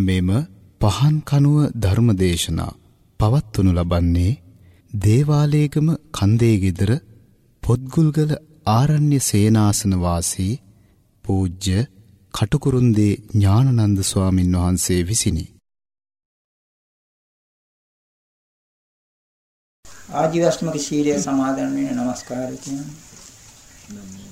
මෙම පහන් කනුව ධර්මදේශනා පවත්වනු ලබන්නේ දේවාලේගම කන්දේ ගෙදර පොත්ගුල්ගල ආරණ්‍ය සේනාසන වාසී පූජ්‍ය කටුකුරුන්දේ ඥානනන්ද ස්වාමින් වහන්සේ විසිනි. ආජීවශ්‍රමක ශීලය සමාදන් වෙන নমස්කාරය කියන්නේ.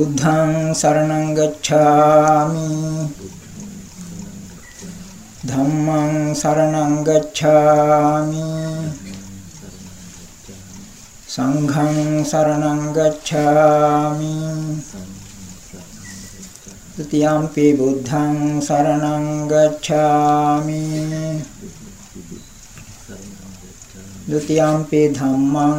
බුද්ධං සරණං ගච්ඡාමි ධම්මං සරණං ගච්ඡාමි සංඝං සරණං ගච්ඡාමි ဒ ුතියම්පි බුද්ධං සරණං ගච්ඡාමි ဒ ුතියම්පි ධම්මං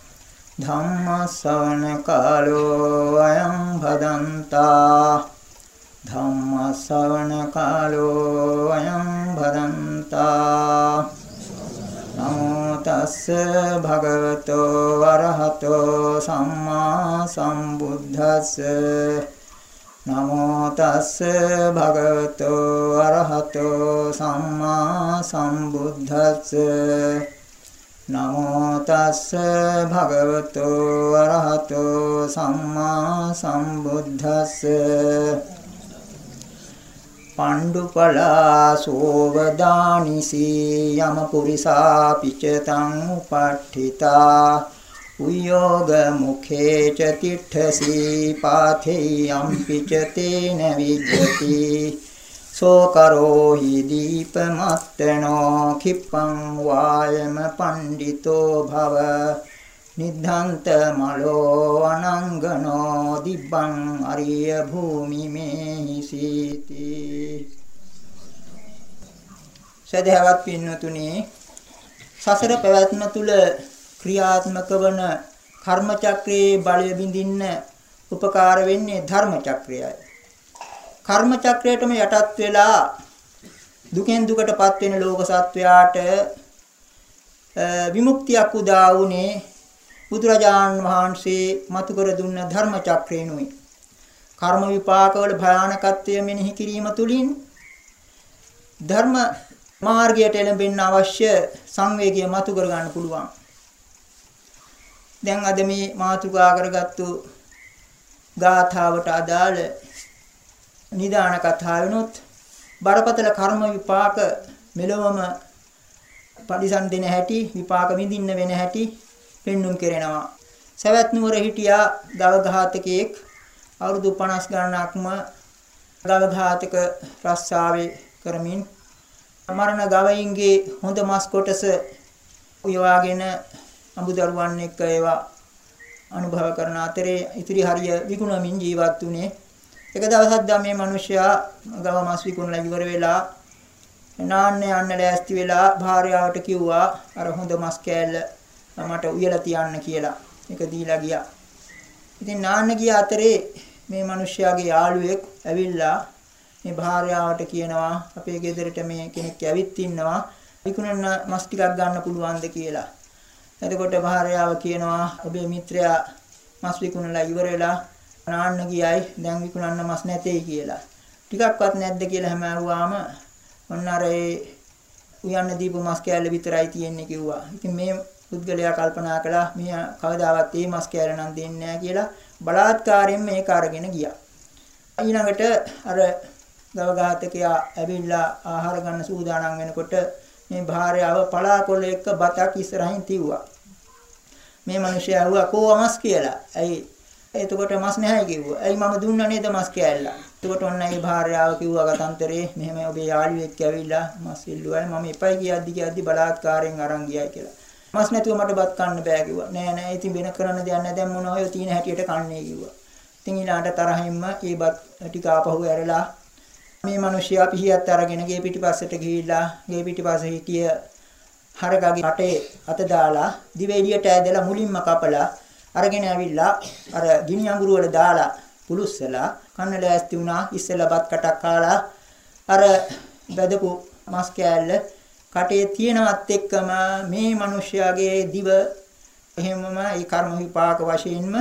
ධම්ම ශ්‍රවණ කාලෝ අයං භදන්තා. ධම්ම ශ්‍රවණ කාලෝ අයං භදන්තා. නමෝ තස්ස භගවතෝ වරහතෝ සම්මා සම්බුද්දස්ස. නමෝ තස්ස භගවතෝ වරහතෝ සම්මා සම්බුද්දස්ස. නමෝ තස්ස භගවතෝ වරහතෝ සම්මා සම්බුද්දස්ස. පණ්ඩුපලා සෝවදානිසී යම පුරිසා පිචතං උපට්ඨිතා. උයෝග මුඛේ ච තිට්ඨසී පාතේ යම් පිචතේන විජ්ජති. සෝකරෝ හි දීපමත්තනෝ කිප්පං වායම පණ්ඩිතෝ භව නිද්ධාන්ත මලෝ අනංගනෝ දිබ්බං අරිය භූමි මේ සීති. සදහවත් පින්නතුනි සසර පැවැත්ම තුල ක්‍රියාත්මක වන කර්ම චක්‍රයේ බලය බිඳින්න උපකාර වෙන්නේ ධර්ම චක්‍රයයි. කර්ම චක්‍රයටම යටත් වෙලා දුකෙන් දුකටපත් වෙන ලෝක සත්වයාට විමුක්තියක් උදා වුණේ බුදුරජාන් වහන්සේ මතු කර දුන්න ධර්ම චක්‍රේනුයි. කර්ම විපාකවල භයානකත්වය මෙනෙහි කිරීම තුළින් ධර්ම මාර්ගයට එළඹෙන්න අවශ්‍ය සංවේගය මතු කර ගන්න පුළුවන්. දැන් අද මේ මාතෘකා කරගත්තු ගාථාවට අදාළ නිදාන කතාවෙනොත් බරපතල කර්ම විපාක මෙලොවම පරිසම් දෙන හැටි විපාක විඳින්න වෙන හැටි පෙන්눔 කරනවා. සවැත් නුවර හිටියා ගව ඝාතකයෙක් අවුරුදු 50 ගණනක්ම ගව ඝාතක රස්සාවේ කරමින් මරණ ගවයින්ගේ හොඳ මස් කොටස උයවාගෙන අඹදරුවන් එක්ක ඒවා අනුභව කරන අතරේ ඉතිරි හරිය විකුණමින් ජීවත් වුණේ. එක දවසක් දැන් මේ මිනිසයා ගව මස් විකුණලා ඉවර වෙලා නාන්න යන්න ලෑස්ති වෙලා භාර්යාවට කිව්වා අර හොඳ මස් කෑල්ල මට උයලා තියන්න කියලා. ඒක දීලා ගියා. ඉතින් නාන්න ගිය අතරේ මේ මිනිස්යාගේ යාළුවෙක් ඇවිල්ලා මේ භාර්යාවට කියනවා අපේ ගෙදරට මේ කෙනෙක් ඇවිත් ඉන්නවා විකුණන මස් ටිකක් ගන්න පුළුවන්ද කියලා. එතකොට භාර්යාව කියනවා ඔබේ මිත්‍රයා මස් විකුණලා ඉවර වෙලා නාන්න ගියයි දැන් විකුණන්න මස් නැtei කියලා. ටිකක්වත් නැද්ද කියලා හැමරුවාම ඔන්න අර ඒ උයන්න දීපු මස් කෑල්ල විතරයි තියෙන්නේ කිව්වා. ඉතින් මේ පුද්ගලයා කල්පනා කළා මේ කවදාවත් මේ මස් කෑල්ල නම් දෙන්නේ නැහැ කියලා බලාත්කාරයෙන් මේක අරගෙන ගියා. ඊළඟට අර ගවඝාතකයා ඇවිල්ලා ආහාර ගන්න සූදානම් වෙනකොට මේ භාර්යාව පලාකොළ එක්ක බතක් ඉස්සරහින් තිව්වා. මේ මිනිහයා ඇහුවා කොහොමස් කියලා. ඇයි එතකොට මස් නැහැ කිව්වා. ඇයි මම දුන්නා නේද මස් කෑල්ල? එතකොට ඔන්න ඒ භාර්යාව කිව්වා ගතන්තරේ මෙහෙම ඔබේ යාළුවෙක් ඇවිල්ලා මස් ඉල්ලුවා. මම එපයි කියද්දි කියද්දි බලාත්කාරයෙන් අරන් ගියයි කියලා. මස් නැතුව මට බත් කන්න බෑ කිව්වා. නෑ නෑ ඉතින් වෙන කරන්න දෙයක් නැහැ. දැන් මොනවා ඔය තීන හැටියට කන්නේ කිව්වා. ඉතින් ඊළාට තරහින්ම ඒ බත් ටික ආපහු ඇරලා මේ මිනිහයා පිහියත් අරගෙන ගේ පිටිපස්සට ගිහිල්ලා ගේ පිටිපස්ස හිටිය හරගගේ රටේ අත දාලා දිව එළියට ඇදලා මුලින්ම කපලා අරගෙන ඇවිල්ලා අර ගිනි අඟුරු වල දාලා පුලුස්සලා කන්න ලෑස්ති වුණා ඉස්සෙල්ලා බත් කටක් කාලා අර බදපු මස් කෑල්ල කටේ තියෙනවත් එක්කම මේ මිනිස්යාගේ දිව එහෙමම ඒ කර්ම විපාක වශයෙන්ම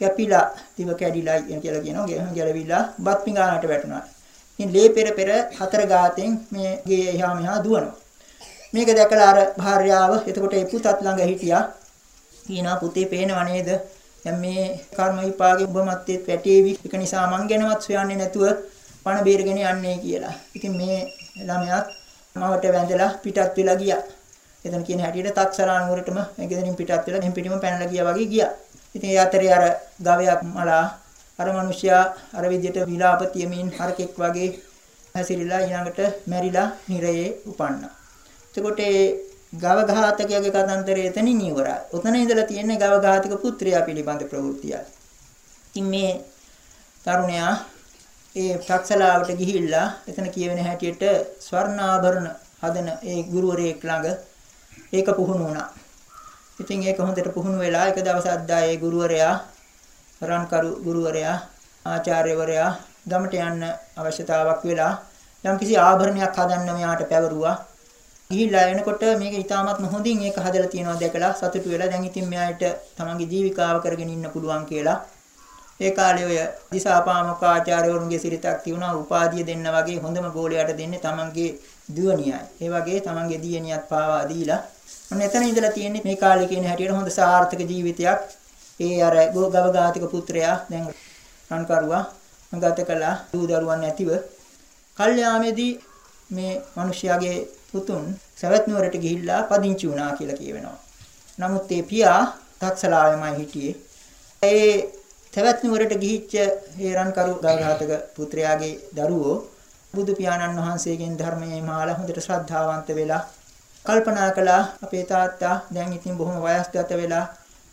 කැපිලා දිව කැඩිලා කියලා කියනවා ගැලවිලා බත් පිඟානට වැටුණා. ඉතින් ලේ පෙර පෙර හතර ගාතෙන් මේ ගේ එහා මෙහා දුවනවා. මේක දැකලා අර භාර්යාව එතකොට ඒ පුතත් ළඟ හිටියා. කියනවා පුතේ පේනව නේද? දැන් මේ කර්ම විපාකේ ඔබ මැත්තේ වැටේවි. ඒක නිසා මං ගැනවත් සොයන්නේ නැතුව පණ බේරගෙන යන්නේ කියලා. ඉතින් මේ ළමයාත් මවට වැඳලා පිටත් වෙලා ගියා. එතන කියන හැටියට තක්සරාන් වරටම ගෙදරින් පිටත් වෙලා එම් පිටිම පැනලා ගියා වගේ ගියා. ඉතින් ඒ අතරේ අර ගවයක් මලා අර මිනිසයා අර විදියට විලාප තියමින් හරකෙක් වගේ හැසිරීලා ඊළඟට මැරිලා නිරයේ උපන්නා. එතකොට ඒ ගව ඝාතකයාගේ කතන්දරය එතනින් ඉවරයි. උතන ඉඳලා තියෙන්නේ ගව ඝාතක පුත්‍රයා පිළිබඳ ප්‍රවෘත්තිය. ඉතින් මේ තරුණයා ඒ ප්‍රක්ෂලාවට ගිහිල්ලා එතන කියවෙන හැටියට ස්වර්ණාභරණ හදන ඒ ගුරුවරයෙක් ළඟ ඒක පුහුණු වුණා. ඉතින් ඒක හොඳට පුහුණු වෙලා එක දවසක් දා ඒ ගුරුවරයා රන්කරු ගුරුවරයා ආචාර්යවරයා ගමට යන්න අවශ්‍යතාවක් වෙලා යම්කිසි ආභරණයක් හදන්න මෙයාට පැවරුවා. ගිහිල්ලා එනකොට මේක ඉතාමත්ම හොඳින් ඒක හදලා තියෙනවා දැකලා සතුටු වෙලා දැන් ඉතින් මෙයාට තමන්ගේ ජීවිකාව කරගෙන ඉන්න පුළුවන් කියලා ඒ කාලේ ඔය දිසාපාමක ආචාර්යවරුන්ගේ සිරිතක් තියුණා උපාධිය දෙන්න වගේ හොඳම ගෝලයට දෙන්නේ තමන්ගේ දුවණියයි. ඒ වගේ තමන්ගේ දියණියත් පාවා දීලා ඔන්න එතන ඉඳලා තියෙන්නේ මේ කාලේ කියන හැටියට හොඳ සාර්ථක ජීවිතයක්. ඒ අර ගවඝාතික පුත්‍රයා දැන් රන්කරුවා ගත කළා දූ දරුවන් නැතිව කල්යාමේදී මේ මිනිස්යාගේ පුතුන් සවැත් නුවරට ගිහිල්ලා පදිංචි වුණා කියලා කියවෙනවා. නමුත් ඒ පියා තක්සලාවෙමයි හිටියේ. ඒ සවැත් නුවරට ගිහිච්ච හේරන්කරු ගාඝාතක පුත්‍රයාගේ දරුවෝ බුදු පියාණන් වහන්සේගෙන් ධර්මයේ මාලා හොඳට ශ්‍රද්ධාවන්ත වෙලා කල්පනා කළා අපේ තාත්තා දැන් ඉතින් බොහොම වයස්ගත වෙලා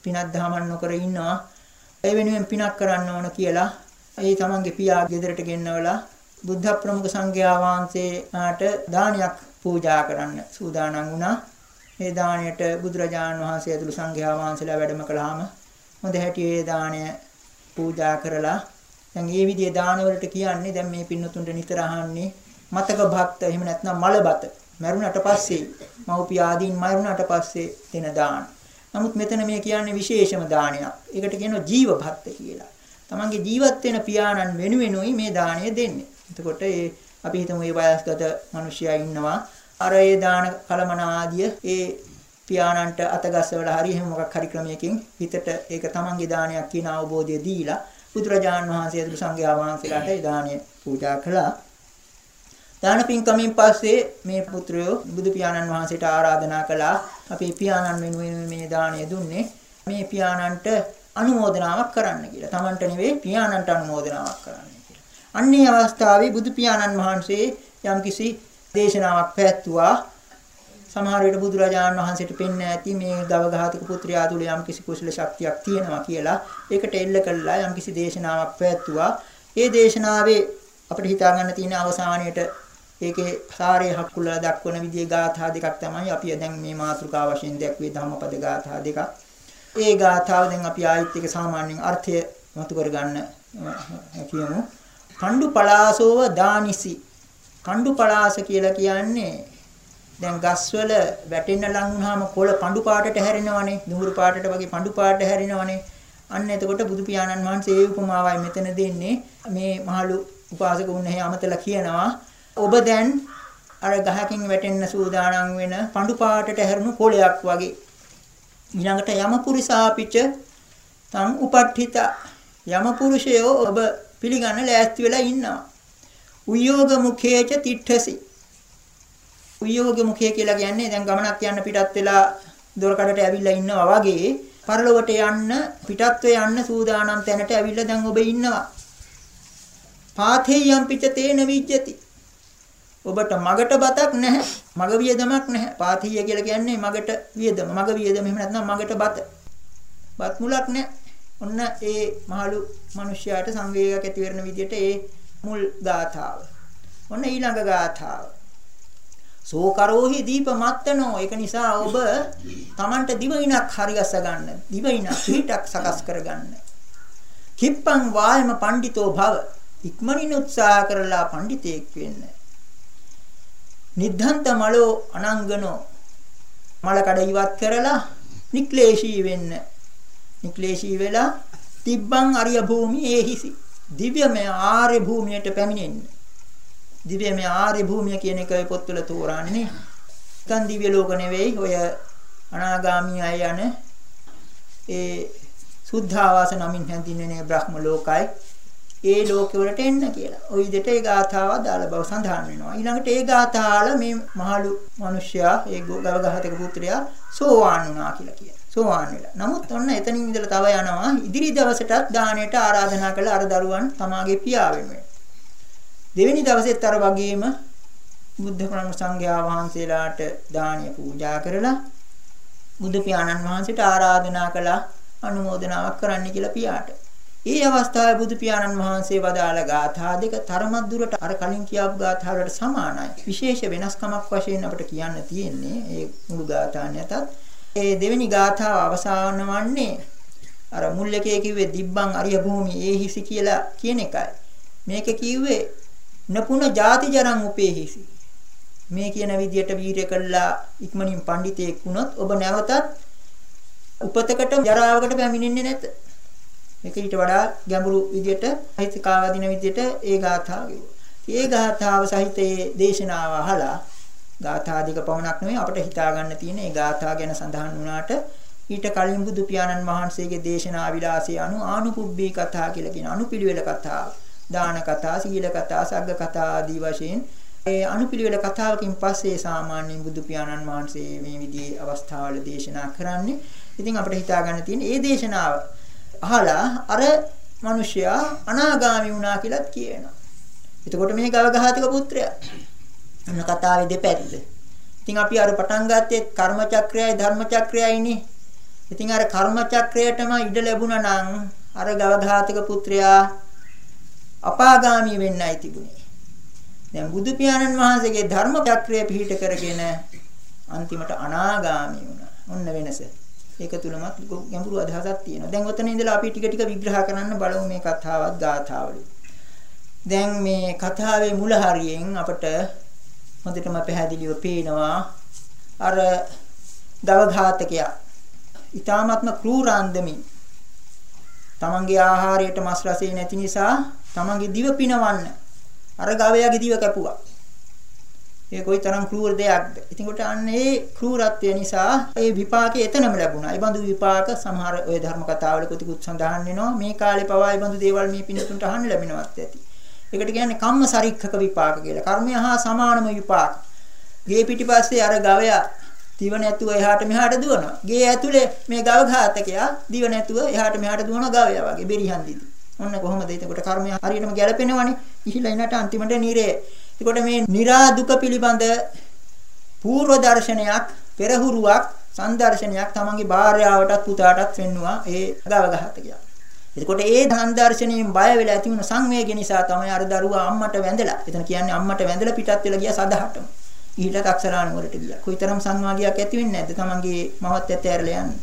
පිනක් දහමන් නොකර ඉන්නවා. ඒ වෙනුවෙන් පිනක් කරන්න ඕන කියලා ඒ තමන්ගේ පියා ගෙදරට ගෙන්නවලා බුද්ධ ප්‍රමුඛ සංඝයා වහන්සේට දානයක් පූජා කරන්න සූදානම් වුණා. ඒ දාණයට බුදුරජාණන් වහන්සේ ඇතුළු සංඝයා වහන්සේලා වැඩම කළාම හොඳ හැටියේ දාණය පූජා කරලා දැන් මේ විදිහේ දාන වලට කියන්නේ දැන් මේ පින්නතුන්ට නිතර අහන්නේ මතක භක්ත එහෙම නැත්නම් මලබත මරුණට පස්සේ මව්පිය ආදීන් මරුණට පස්සේ දෙන දාන. නමුත් මෙතන මේ කියන්නේ විශේෂම දානයක්. ඒකට කියනවා ජීවභත්ත කියලා. තමන්ගේ ජීවත් වෙන පියාණන් වෙනුවෙනුයි මේ දාණය දෙන්නේ. එතකොට ඒ අපි හිතමු මේ වයස්ගත මිනිසයා ඉන්නවා. අර ඒ දාන කලමන ආදිය ඒ පියාණන්ට අතගස්සවල හරි එහෙම මොකක් හරි ක්‍රමයකින් හිතට ඒක තමන්ගේ දානයක් කියන අවබෝධය දීලා බුදුරජාන් වහන්සේ දුරු සංඝයා වහන්සේලාට ඒ දානය පූජා කළා. දාන පින්කමින් පස්සේ මේ පුත්‍රයෝ බුදු පියාණන් වහන්සේට ආරාධනා කළා. අපේ පියාණන් වෙනුවෙන් මේ දාණය දුන්නේ. මේ පියාණන්ට අනුමෝදනාවක් කරන්න කියලා. Tamanට නෙවෙයි පියාණන්ට අනුමෝදනාවක් කරන්න කියලා. අන්නේ අවස්ථාවේ බුදු පියාණන් වහන්සේ යම්කිසි දේශනාවක් පැවැත්තුවා. සමහර විට බුදුරජාණන් වහන්සේට පෙන්න ඇති මේ ගවඝාතක පුත්‍රයා තුළ යම්කිසි කුසල ශක්තියක් තියෙනවා කියලා. ඒකට එල්ල කළා යම්කිසි දේශනාවක් පැවැත්තුවා. ඒ දේශනාවේ අපිට හිතා ගන්න තියෙන අවසානයේට ඒකේ සාරය හක්කුලා දක්වන විදිහේ ගාථා දෙකක් තමයි අපි දැන් මේ මාතෘකාව වශයෙන් දැක්වේ ධම්මපද ගාථා දෙකක්. ඒ ගාථාව දැන් අපි ආයිත් එක සාමාන්‍යයෙන් අර්ථය මතු කරගන්න කියමු. කණ්ඩු පලාසෝව දානිසි. කණ්ඩු පලාස කියලා කියන්නේ දැන් ගස්වල වැටෙන්න ලං වුණාම කොළ පඳු පාටට හැරෙනවනේ. දුඹුරු පාටට වගේ පඳු පාටට හැරෙනවනේ. අන්න එතකොට බුදු පියාණන් වහන්සේ ඒ උපමාවයි මෙතන දෙන්නේ. මේ මහලු උපාසක වුණ අමතලා කියනවා ඔබ දැන් අර ගහකින් වැටෙන්න සූදානම් වෙන පඳු පාටට හැරුණු කොළයක් වගේ ඊළඟට යම පුරිසාපිච තං උපට්ඨිත යම පුරුෂයෝ ඔබ පිළිගන්න ලෑස්ති වෙලා ඉන්නවා උයෝග මුඛේච තිට්ඨසි උයෝග මුඛය කියලා කියන්නේ දැන් ගමනක් යන්න පිටත් වෙලා දොරකඩට ඇවිල්ලා ඉන්නවා වගේ පරලොවට යන්න පිටත්ව යන්න සූදානම් තැනට ඇවිල්ලා දැන් ඔබ ඉන්නවා පාථේයම් පිච තේන විජ්ජති ඔබට මගට බතක් නැහැ. මග වියදමක් නැහැ. පාතිය කියලා කියන්නේ මගට වියදම. මග වියදම එහෙම නැත්නම් මගට බත. බත් මුලක් නැහැ. ඔන්න ඒ මහලු මිනිස්යාට සංවේගයක් ඇති වෙන විදිහට ඒ මුල් ගාථාව. ඔන්න ඊළඟ ගාථාව. සෝකරෝහි දීප මත්තනෝ ඒක නිසා ඔබ Tamanට දිවයිනක් හරිගස්ස ගන්න. දිවයින පිටක් සකස් කරගන්න. කිප්පං වායම පඬිතෝ භව. ඉක්මනින් උත්සාහ කරලා පඬිතෙක් වෙන්න. නිද්ධාන්ත මලෝ අනංගනෝ මල කඩ ඉවත් කරලා නික්ලේශී වෙන්න නික්ලේශී වෙලා තිබ්බං අරිය භූමි ඒහිසි දිව්‍යමය ආර්ය භූමියට පැමිණෙන්න දිව්‍යමය ආර්ය භූමිය කියන එක ඔය පොත්වල තෝරන්නේ නිකන් දිව්‍ය ලෝක නෙවෙයි ඔය අනාගාමී අය යන ඒ සුද්ධාවාස නමින් හැඳින්වෙන බ්‍රහ්ම ලෝකයි ඒ ලෝකෙවලට එන්න කියලා. ওই විදිහට ඒ ගාථාව දාල බව සඳහන් වෙනවා. ඊළඟට ඒ ගාථාල මේ මහලු මිනිසයා ඒ ගවඝාතක පුත්‍රයා සෝවාන් වුණා කියලා කියනවා. සෝවාන් වෙලා. නමුත් ඔන්න එතනින් ඉඳලා තව යනවා ඉදිරි දවසටත් දාණයට ආරාධනා කළ අර දරුවන් තමාගේ පියා වෙනුවෙන්. දෙවෙනි දවසෙත් අර වගේම බුද්ධ ප්‍රමුඛ සංඝයා වහන්සේලාට දානීය පූජා කරලා බුදු පියාණන් වහන්සේට ආරාධනා කළා අනුමෝදනාවක් කරන්න කියලා පියාට. ඒ අවස්ථාවේ බුදු පියාණන් වහන්සේ වදාළ ගාථා දෙක තරමක් දුරට අර කලින් කියාපු ගාථා වලට සමානයි. විශේෂ වෙනස්කමක් වශයෙන් අපිට කියන්න තියෙන්නේ ඒ මුළු ගාථා නැතත් ඒ දෙවෙනි ගාථාව අවසාන වන්නේ අර මුල් එකේ කිව්වේ දිබ්බං අරිය භූමි ඒහිසි කියලා කියන එකයි. මේක කිව්වේ නපුන ಜಾති ජරං උපේහිසි. මේ කියන විදියට වීරය කළා ඉක්මනින් පඬිතෙක් වුණොත් ඔබ නැවතත් උපතකට ජරාවකට පැමිණෙන්නේ නැත. මේක ඊට වඩා ගැඹුරු විදියට හිතකාවදින විදියට ඒ ගාථාව ඒ ගාථාව සහිත ඒ දේශනාව අහලා ගාථා දික පමණක් නෙවෙයි අපිට හිතා ගන්න තියෙන ඒ ගාථා ගැන සඳහන් වුණාට ඊට කලින් බුදු පියාණන් වහන්සේගේ දේශනා විලාසය අනු ආනුපුබ්බී කතා කියලා කියන අනුපිළිවෙල කතා දාන කතා සීල කතා සග්ග කතා ආදී වශයෙන් ඒ අනුපිළිවෙල කතාවකින් පස්සේ සාමාන්‍යයෙන් බුදු පියාණන් වහන්සේ මේ විදිහේ අවස්ථාවල දේශනා කරන්නේ ඉතින් අපිට හිතා ගන්න තියෙන ඒ දේශනාව අහලා අර මිනිසයා අනාගාමි වුණා කියලාත් කියනවා. එතකොට මේ ගවඝාතක පුත්‍රයා. අන්න කතාවේ දෙපැත්ත. ඉතින් අපි අර පටන් ගත්තේ කර්ම චක්‍රයයි ධර්ම චක්‍රයයිනේ. ඉතින් අර කර්ම චක්‍රයටම ඉඩ ලැබුණා නම් අර ගවඝාතක පුත්‍රයා අපාගාමී වෙන්නයි තිබුණේ. දැන් බුදු පියාණන් වහන්සේගේ ධර්ම චක්‍රය පිහිට කරගෙන අන්තිමට අනාගාමී වුණා. ඔන්න වෙනස. ඒක තුලමත් ගැඹුරු අදහසක් තියෙනවා. දැන් ඔතන ඉඳලා අපි ටික ටික විග්‍රහ කරන්න බලමු මේ කතාවත් ගාථාවලින්. දැන් මේ කතාවේ මුල හරියෙන් අපට හොඳටම පැහැදිලිව පේනවා අර දවඝාතකයා ඊ타ත්ම ක්‍රූරාන්දමින් තමන්ගේ ආහාරයට මස් රසය නැති නිසා තමන්ගේ දිව පිනවන්න අර ගවයාගේ දිව කැපුවා. ඒ කොයිතරම් ක්‍රූර දෙයක්ද. ඉතින් කොට අන්න ඒ ක්‍රූරත්වය නිසා ඒ විපාකේ එතනම ලැබුණා. ඒ බඳු විපාක සමහර ඔය ධර්ම කතාවල කොතිකුත් සඳහන් වෙනවා. මේ කාලේ පවා ඒ බඳු දේවල් මේ පින්නතුන්ට අහන්න ලැබෙනවත් ඇති. ඒකට කියන්නේ කම්ම සරික්ඛක විපාක කියලා. කර්මය හා සමානම විපාක. ගේ පිටිපස්සේ අර ගවයා දිව නැතුව එහාට මෙහාට දුවනවා. ගේ ඇතුලේ මේ ගව ඝාතකයා දිව නැතුව එහාට මෙහාට දුවන ගවයා වගේ බෙරිහන් දිදි. ඔන්න කොහොමද එතකොට කර්මය හරියටම ගැලපෙනවනේ. ඉහිලා ඉනට අන්තිමට නිරේ. එතකොට මේ නිරා දුක පිළිබඳ පූර්ව දර්ශනයක් පෙරහුරුවක් සංදර්ශනයක් තමන්ගේ භාර්යාවටත් පුතාටත් වෙන්නවා ඒ ගව ඝාතකයා. එතකොට ඒ සංදර්ශනයෙන් බය වෙලා ඇති වුණ සංවේගය නිසා තමයි අර දරුවා අම්මට වැඳලා. එතන කියන්නේ අම්මට වැඳලා පිටත් වෙලා ගියා සදහටම. ඊට අක්ෂරාණ වලට ගියා. කොයිතරම් සංවාගයක් ඇති වෙන්නේ නැද්ද තමන්ගේ මවත් ඇත්ත ඇරලා යන්නේ.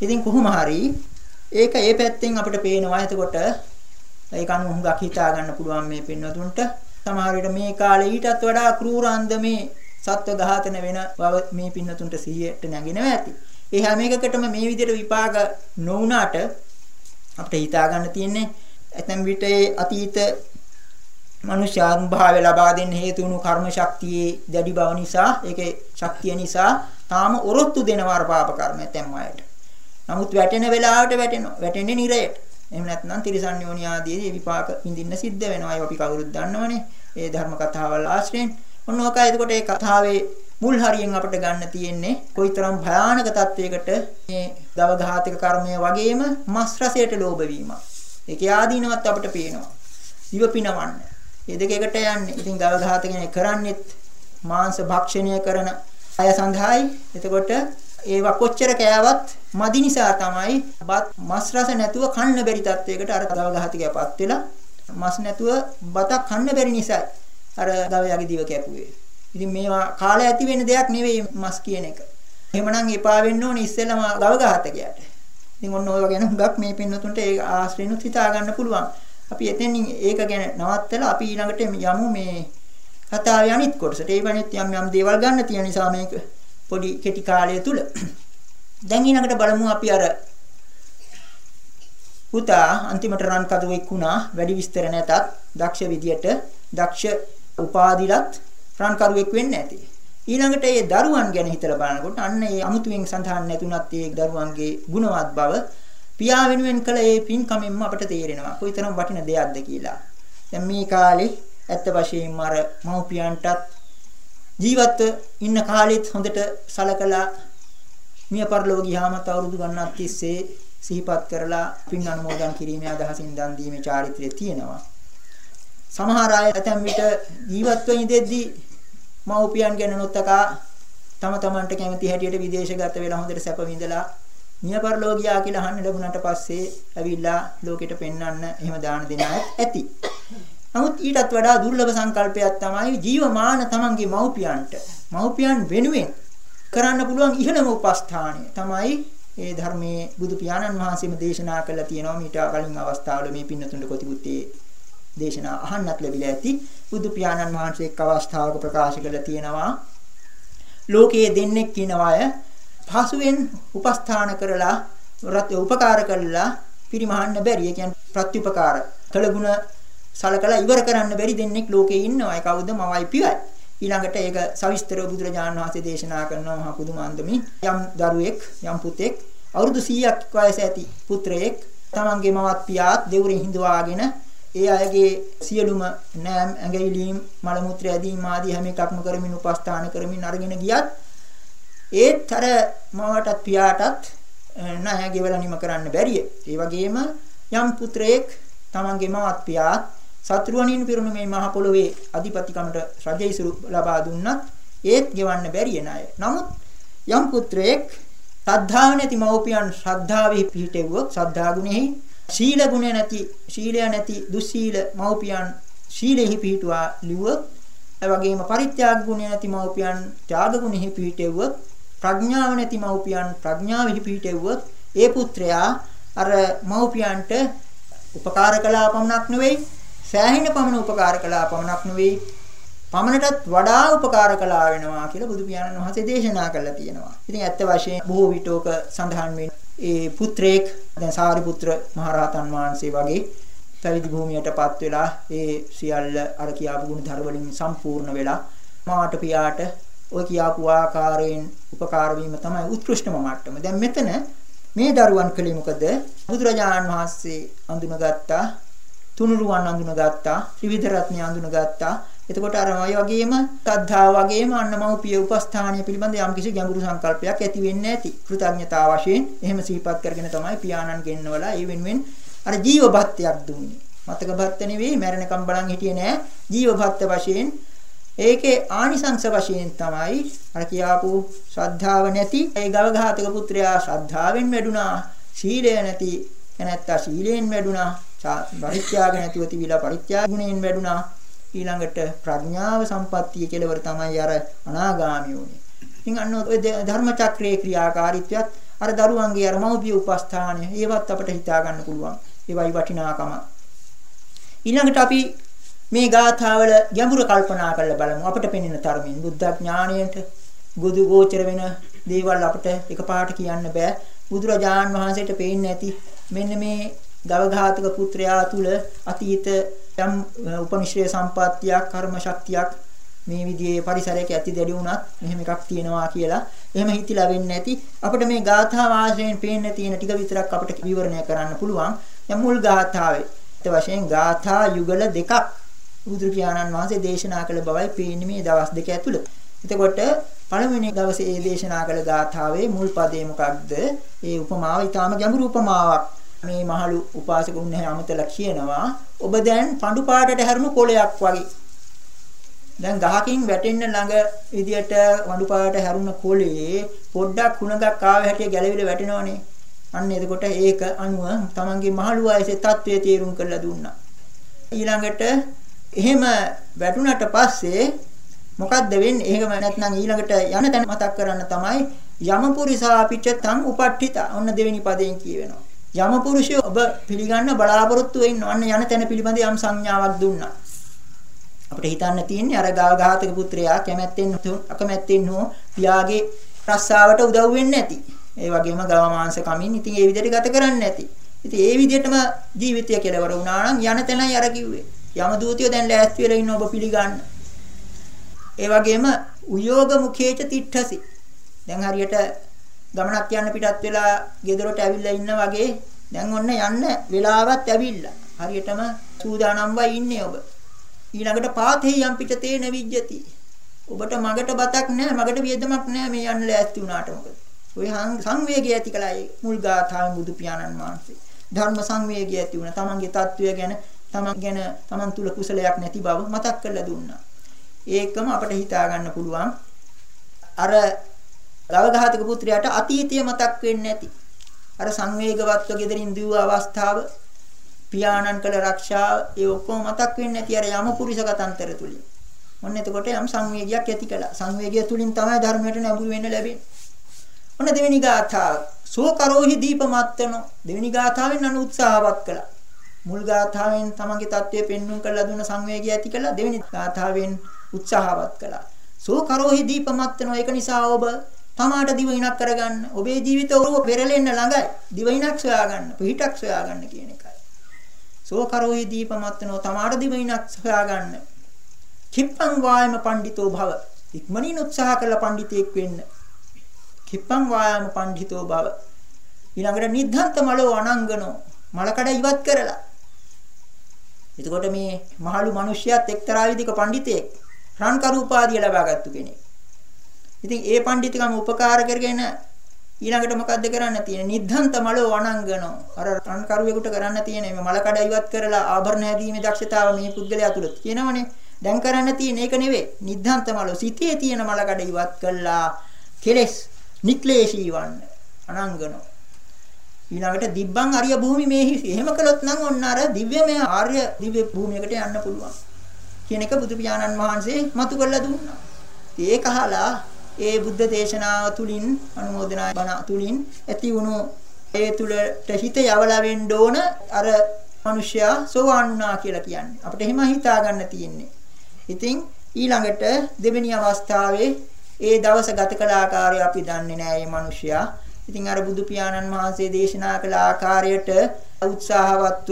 ඉතින් කොහොම හරි ඒක ඒ පැත්තෙන් අපිට පේනවා. එතකොට ඒක අනුව හුඟක් හිතා ගන්න පුළුවන් මේ පින්නතුන්ට. සමහර විට මේ කාලේ ඊටත් වඩා ක්‍රූර අන්දමේ සත්ව ඝාතන වෙන බව මේ පින්නතුන්ට සිහියට නැගෙනවා ඇති. ඒ හැම එකකටම මේ විදිහට විපාක නොවුනාට අපිට හිතා ගන්න තියෙන්නේ ඇතැම් විට අතීත මනුෂ්‍යාත්ම භාවය ලබා දෙන්න හේතු වුණු කර්ම ශක්තියේ දැඩි බව නිසා ඒකේ ශක්තිය නිසා තාම ඔරොත්තු දෙනවා අර පාප කර්ම ඇතැම් අයට. නමුත් වැටෙන වෙලාවට වැටෙනවා. වැටෙන්නේ නිරයට. එහෙම නැත්නම් තිරිසන් යෝනි ආදී විපාක විඳින්න සිද්ධ වෙනවා. ඒක අපි කවුරුත් දන්නවනේ. ඒ ධර්ම කතාවල් ආශ්‍රයෙන්. ඔන්න ඔකයි එතකොට ඒ කතාවේ මුල් හරියෙන් අපිට ගන්න තියෙන්නේ කොයිතරම් භයානක තත්වයකට මේ දව ඝාතක කර්මය වගේම මස් රසයට ලෝභ වීම. ඒකේ ආදීනවත් අපිට පේනවා. ඉව පිනවන්න. මේ දෙක එකට යන්නේ. ඉතින් ගව ඝාතකනේ කරන්නේත් මාංශ භක්ෂණය කරන අය සඳහායි. එතකොට ඒවා කොච්චර කෑවත් මදි නිසා තමයි බත් මස් රස නැතුව කන්න බැරි තත්වයකට අර ගව ඝාතකයාපත් වෙලා මස් නැතුව බතක් කන්න බැරි නිසා අර ගවයාගේ දිව කැපුවේ. ඉතින් මේවා කාලය ඇති වෙන දෙයක් නෙවෙයි මස් කියන එක. එහෙමනම් එපා වෙන්න ඕනේ ඉස්සෙල්ලාම ගව ඝාතකයාට. ඉතින් ඔන්න ඔය වගේ හුඟක් මේ පින්නතුන්ට ඒ ආශ්‍රේනුත් හිතා ගන්න පුළුවන්. අපි එතෙන් ඒක ගැන නවත්තලා අපි ඊළඟට යමු මේ කතාවේ අනිත් කොටසට. ඒ වෙනත් යම් යම් දේවල් ගන්න තියෙන නිසා මේක පොඩි කෙටි කාලය තුල. දැන් ඊළඟට බලමු අපි අර පුතා අන්තිමට රන් කදුවෙක් වුණා වැඩි විස්තර නැතත් දක්ෂ විදියට දක්ෂ උපාධිලත් රන් කරුවෙක් වෙන්නේ නැති. ඊළඟට ඒ දරුවන් ගැන හිතලා බලනකොට අන්න ඒ අමුතුවෙන් සඳහන් නැතුණත් ඒ දරුවන්ගේ ගුණවත් බව පියා වෙනුවෙන් කළ ඒ පින්කමෙන්ම අපට තේරෙනවා කොයිතරම් වටින දෙයක්ද කියලා. දැන් මේ කාලේ ඇත්ත වශයෙන්ම අර මව්පියන්ටත් ජීවත්ව ඉන්න කාලෙත් හොඳට සලකලා මිය පරලෝ ගියාමත් අවුරුදු ගණනක් තිස්සේ සිහිපත් කරලා පින් අනුමෝදන් කිරීමේ අදහසින් දන් දීමේ චාරිත්‍රය තියෙනවා. සමහර අය ඇතැම් විට ජීවත්ව ඉඳෙද්දී මව්පියන් ගැන නොතකා තම තමන්ට කැමති හැටියට විදේශගත වෙලා හොඳට සැප විඳලා මියපරලෝකියා කියලා අහන්න ලැබුණාට පස්සේ ඇවිල්ලා ලෝකෙට පෙන්වන්න එහෙම දාන දෙන ඇති. නමුත් ඊටත් වඩා දුර්ලභ සංකල්පයක් තමයි ජීවමාන තමන්ගේ මව්පියන්ට මව්පියන් වෙනුවෙන් කරන්න පුළුවන් ඉහළම උපස්ථානය තමයි ඒ ධර්මයේ බුදු පියාණන් වහන්සේම දේශනා කළා තියෙනවා මීට කලින් අවස්ථාවල මේ පින්නතුන්ට කොතිබුත්තේ දේශනා අහන්නත් ලැබිලා ඇති බුදු පියාණන් වහන්සේ එක් අවස්ථාවක ප්‍රකාශ කළා තියෙනවා ලෝකයේ දෙන්නෙක් කියනවාය පහසුවෙන් උපස්ථාන කරලා රත් උපකාර කරලා පිරිමහන්න බැරි. ඒ කියන්නේ ප්‍රත්‍යුපකාර කළගුණ සලකලා ඉවර කරන්න බැරි දෙන්නෙක් ලෝකේ ඉන්නවා. ඒ කවුද? මවයි පියයි. ඊළඟට ඒක සවිස්තරව බුදුරජාණන් වහන්සේ දේශනා කරනවා මහා පුදුමාන්දමි. යම් දරුවෙක් යම් පුතෙක් අවුරුදු 100ක් වයස ඇති පුත්‍රයෙක් තමන්ගේ මවත් පියාත් දෙවුරින් හිඳවාගෙන ඒ අයගේ සියලුම නෑම් ඇඟිලිම් මල මුත්‍ර ඇදීම් ආදී හැම එකක්ම කරමින් උපස්ථාන කරමින් අරගෙන ගියත් ඒත් අර මවටත් පියාටත් ණය ගෙවලා නිම කරන්න බැරිය. ඒ වගේම යම් පුත්‍රයෙක් තමන්ගේ මවත් පියාත් සත්‍රුවණින් පිරුණු මේ මහ පොළොවේ අධිපතිකමට රජයිසුරු ලබා දුන්නත් ඒත් ගෙවන්න බැරිය ණය. නමුත් යම් පුත්‍රයෙක් ශ්‍රද්ධාව නැති මව්පියන් ශ්‍රද්ධාවෙහි පිහිටෙව්වොත් ශ්‍රද්ධා ගුණෙහි ශීල ගුණ නැති ශීලය නැති දුස්සීල මව්පියන් ශීලෙහි පිහිටුවා ලිව්වොත් එවැගේම පරිත්‍යාග ගුණ නැති මව්පියන් ත්‍යාග ගුණෙහි පිහිටෙව්වොත් ප්‍රඥාව නැති මව්පියන් ප්‍රඥාවෙහි පිහිටෙව්වොත් ඒ පුත්‍රයා අර මව්පියන්ට උපකාර කළා පමණක් නෙවෙයි සෑහෙන පමණ උපකාර කළා පමණක් නෙවෙයි පමණටත් වඩා උපකාර කළා වෙනවා කියලා බුදු පියාණන් වහන්සේ දේශනා කළා තියෙනවා. ඉතින් ඇත්ත වශයෙන් බොහෝ විටෝක සඳහන් වෙන ඒ පුත්‍රයෙක් දැන් සාරිපුත්‍ර මහරහතන් වහන්සේ වගේ පැවිදි භූමියටපත් වෙලා ඒ සියල්ල අර කියාපු ගුණ ධර්ම වලින් සම්පූර්ණ වෙලා මාට පියාට ඔය කියාපු ආකාරයෙන් උපකාර වීම තමයි උත්කෘෂ්ඨම මට්ටම. දැන් මෙතන මේ දරුවන් කලේ මොකද? බුදුරජාණන් වහන්සේ අඳුනගත්තා, තුනුරුවන් අඳුනගත්තා, ත්‍රිවිධ රත්නය අඳුනගත්තා. එතකොට අර ඔය වගේම ශ්‍රද්ධාව වගේම අන්නමව්පිය උපස්ථානීය පිළිබඳ යම්කිසි ගැඹුරු සංකල්පයක් ඇති වෙන්නේ නැති. කෘතඥතාව වශයෙන් එහෙම සිහිපත් කරගෙන තමයි පියාණන් ගෙන්නවලා ඒ වෙනුවෙන් අර ජීව භත්‍යක් දුන්නේ. මතක භත්ත නෙවෙයි මරණකම් බලන් හිටියේ නෑ. ජීව භත්ත වශයෙන් ඒකේ ආනිසංස වශයෙන් තමයි අර කියාපු ශ්‍රද්ධාව නැති ඒ ගවඝාතක පුත්‍රයා ශ්‍රද්ධාවෙන් වැඩුණා. සීලය නැති එනත්තා සීලයෙන් වැඩුණා. පරිත්‍යාග නැතුව තිබිලා පරිත්‍යාග ගුණයෙන් වැඩුණා. ඊළඟට ප්‍රඥාව සම්පත්තිය කෙලවර තමයි අර අනාගාමී උනේ. ඉතින් අන්න ඔය ධර්ම චක්‍රයේ ක්‍රියාකාරීත්වයත් අර දරුවන්ගේ අර මෞපිය උපස්ථානය ඒවත් අපිට හිතා ගන්න පුළුවන්. ඒවයි වටිනාකම. ඊළඟට අපි මේ ගාථාවල ගැඹුර කල්පනා කරලා බලමු. අපිට පෙනෙන තරමින් බුද්ධ ඥාණයට ගුදු ගෝචර වෙන දේවල් අපිට එකපාරට කියන්න බෑ. බුදුරජාන් වහන්සේට පේන්නේ නැති මෙන්න මේ ගවඝාතක පුත්‍රයා තුල අතීත යම් උපනිශ්‍රේ සම්පත්තියක් කර්ම ශක්තියක් මේ විදිහේ පරිසරයක ඇති දැඩි වුණත් මෙහෙම එකක් තියෙනවා කියලා එහෙම හිතිලා වෙන්නේ නැති අපිට මේ ගාථා වාසයෙන් පේන්න තියෙන ටික විතරක් අපිට විවරණය කරන්න පුළුවන් දැන් මුල් ගාථාවේ ඒත් වශයෙන් ගාථා යුගල දෙකක් බුදු පියාණන් වහන්සේ දේශනා කළ බවයි පේන්නේ මේ දවස් දෙක ඇතුළත. එතකොට පළවෙනි දවසේ ඒ දේශනා කළ ගාථාවේ මුල් පදේ මොකක්ද? ඒ උපමාව ඊටාම ගැඹුරු උපමාවක්. මේ මහලු උපාසක උන්නේ අමතලා කියනවා ඔබ දැන් පඳු පාටට හැරුණු කොළයක් වගේ දැන් ගහකින් වැටෙන්න ළඟ විදියට වඩු පාට හැරුණ කොළේ පොඩ්ඩක් කුණගක් ආව හැටිය ගැලවිලා වැටෙනවනේ. අන්න එතකොට ඒක අනුව තමන්ගේ මහලු වයසේ தત્ත්වය තීරුම් කරලා දුන්නා. ඊළඟට එහෙම වැටුණට පස්සේ මොකද්ද වෙන්නේ? එහෙම නැත්නම් ඊළඟට යන තැන මතක් කරන්න තමයි යමපුරිසා පිච්ච තං උපට්ඨිත. ඔන්න දෙවෙනි පදයෙන් කියවෙනවා. යමපුරුෂය ඔබ පිළිගන්න බලාපොරොත්තු වෙන්න අන්න යන තැන පිළිබඳ යම් සංඥාවක් දුන්නා. අපිට හිතන්න තියෙන්නේ අර ගාඝාතක පුත්‍රයා කැමැත්තෙන් අකමැත්තෙන් හෝ පියාගේ රස්සාවට උදව් වෙන්නේ නැති. ඒ වගේම ගව මාංශ කමින් ඉතින් ඒ විදිහට ගත කරන්නේ නැති. ඉතින් ඒ විදිහටම ජීවිතය කෙලවර වුණා නම් යන තැනයි අර කිව්වේ. යම දූතියෝ දැන් ලෑස්ති වෙලා ඉන්න ඔබ පිළිගන්න. ඒ වගේම උයෝග මුඛේච තිට්ඨසි. දැන් හරියට ගමනක් යන්න පිටත් වෙලා ගෙදරට ඇවිල්ලා ඉන්න වගේ දැන් ඔන්න යන්න වෙලාවත් ඇවිල්ලා. හරියටම සූදානම් ඉන්නේ ඔබ. ඊළඟට පාතේ යම් පිටතේ නැවිජ්ජති. ඔබට මගට බතක් නැහැ, මගට වියදමක් නැහැ මේ යන්න ලෑස්ති වුණාට මොකද? ওই සංවේගය ඇති කළා මුල් ගාථාන් බුදු පියාණන් වහන්සේ. ධර්ම සංවේගය ඇති වුණා. තමන්ගේ తත්වය ගැන, තමන් ගැන, තමන් තුල කුසලයක් නැති බව මතක් කරලා දුන්නා. ඒකම අපිට හිතා ගන්න පුළුවන්. අර ගවඝාතක පුත්‍රයාට අතීතය මතක් වෙන්නේ නැති. අර සංවේගවත්ව gederin දුව අවස්ථාව පියාණන් කළ රක්ෂාව ඒ ඔක්කොම මතක් වෙන්නේ නැති අර යම පුරිස කතන්තර තුලින්. ඔන්න එතකොට යම් සංවේගයක් ඇති කළා. සංවේගය තුලින් තමයි ධර්මයට නැඹුරු වෙන්න ලැබෙන්නේ. ඔන්න දෙවෙනි ගාථාව. සෝ කරෝහි දීපමත්තන දෙවෙනි ගාථාවෙන් අනු උත්සාහවත් කළා. මුල් ගාථාවෙන් තමන්ගේ தත්වය පෙන්වුම් කරලා දුන්න සංවේගය ඇති කළා. දෙවෙනි ගාථාවෙන් උත්සාහවත් කළා. සෝ කරෝහි දීපමත්තන ඒක නිසා ඔබ තමාට දිවිනක් කරගන්න. ඔබේ ජීවිත ඔරුව පෙරලෙන්න ළඟයි. දිවිනක් සොයාගන්න, පිහිටක් සොයාගන්න කියන එකයි. සෝ කරෝහි දීපමත්තනෝ තමාට දිවිනක් සොයාගන්න. කිප්පං වායම පඬිතෝ භව. ඉක්මනින් උත්සාහ කරලා පඬිතෙක් වෙන්න. කිප්පං වායම පඬිතෝ භව. ඊළඟට නිද්ධාන්ත මලෝ අනංගනෝ මලකඩ ඉවත් කරලා. එතකොට මේ මහලු මිනිස්සයත් එක්තරා විදිහක පඬිතෙක් රන් කරු උපාධිය ලබාගත්තු කෙනෙක්. ඉතින් ඒ පඬිතුකම උපකාර කරගෙන ඊළඟට මොකද්ද කරන්න තියෙන්නේ? නිද්ධාන්ත මලෝ වණංගනෝ. අර රන් කරුවෙකුට කරන්න තියෙන්නේ මේ මල කඩ ඉවත් කරලා ආභරණ හැදීමේ දක්ෂතාව මේ පුද්ගලයා තුල තියෙනවනේ. දැන් කරන්න තියෙන්නේ ඒක නෙවෙයි. නිද්ධාන්ත මලෝ සිතේ තියෙන මල කඩ ඉවත් කළා කෙලස් නික්ලේශී වන්න. අනංගනෝ. ඊළඟට දිබ්බං ආර්ය භූමි මේහි එහෙම කළොත් නම් ඔන්න අර දිව්‍යමය ආර්ය දිව්‍ය භූමියකට යන්න පුළුවන් කියන එක බුදු පියාණන් වහන්සේ මතු කරලා දුන්නා. ඒක අහලා ඒ බුද්ධ දේශනාව තුලින් අනුමೋದනා බණ තුලින් ඇති වුණු ඒ තුලට හිත යවලා වෙන්න ඕන අර මිනිසයා සෝවාන් වුණා කියලා කියන්නේ. අපිට එහෙම හිතා ගන්න තියෙන්නේ. ඉතින් ඊළඟට දෙවෙනි අවස්ථාවේ ඒ දවස ගත කළ ආකාරය අපි දන්නේ නැහැ මේ මිනිසයා. ඉතින් අර බුදු පියාණන් වහන්සේ දේශනා කළ ආකාරයට උත්සාහවත්ව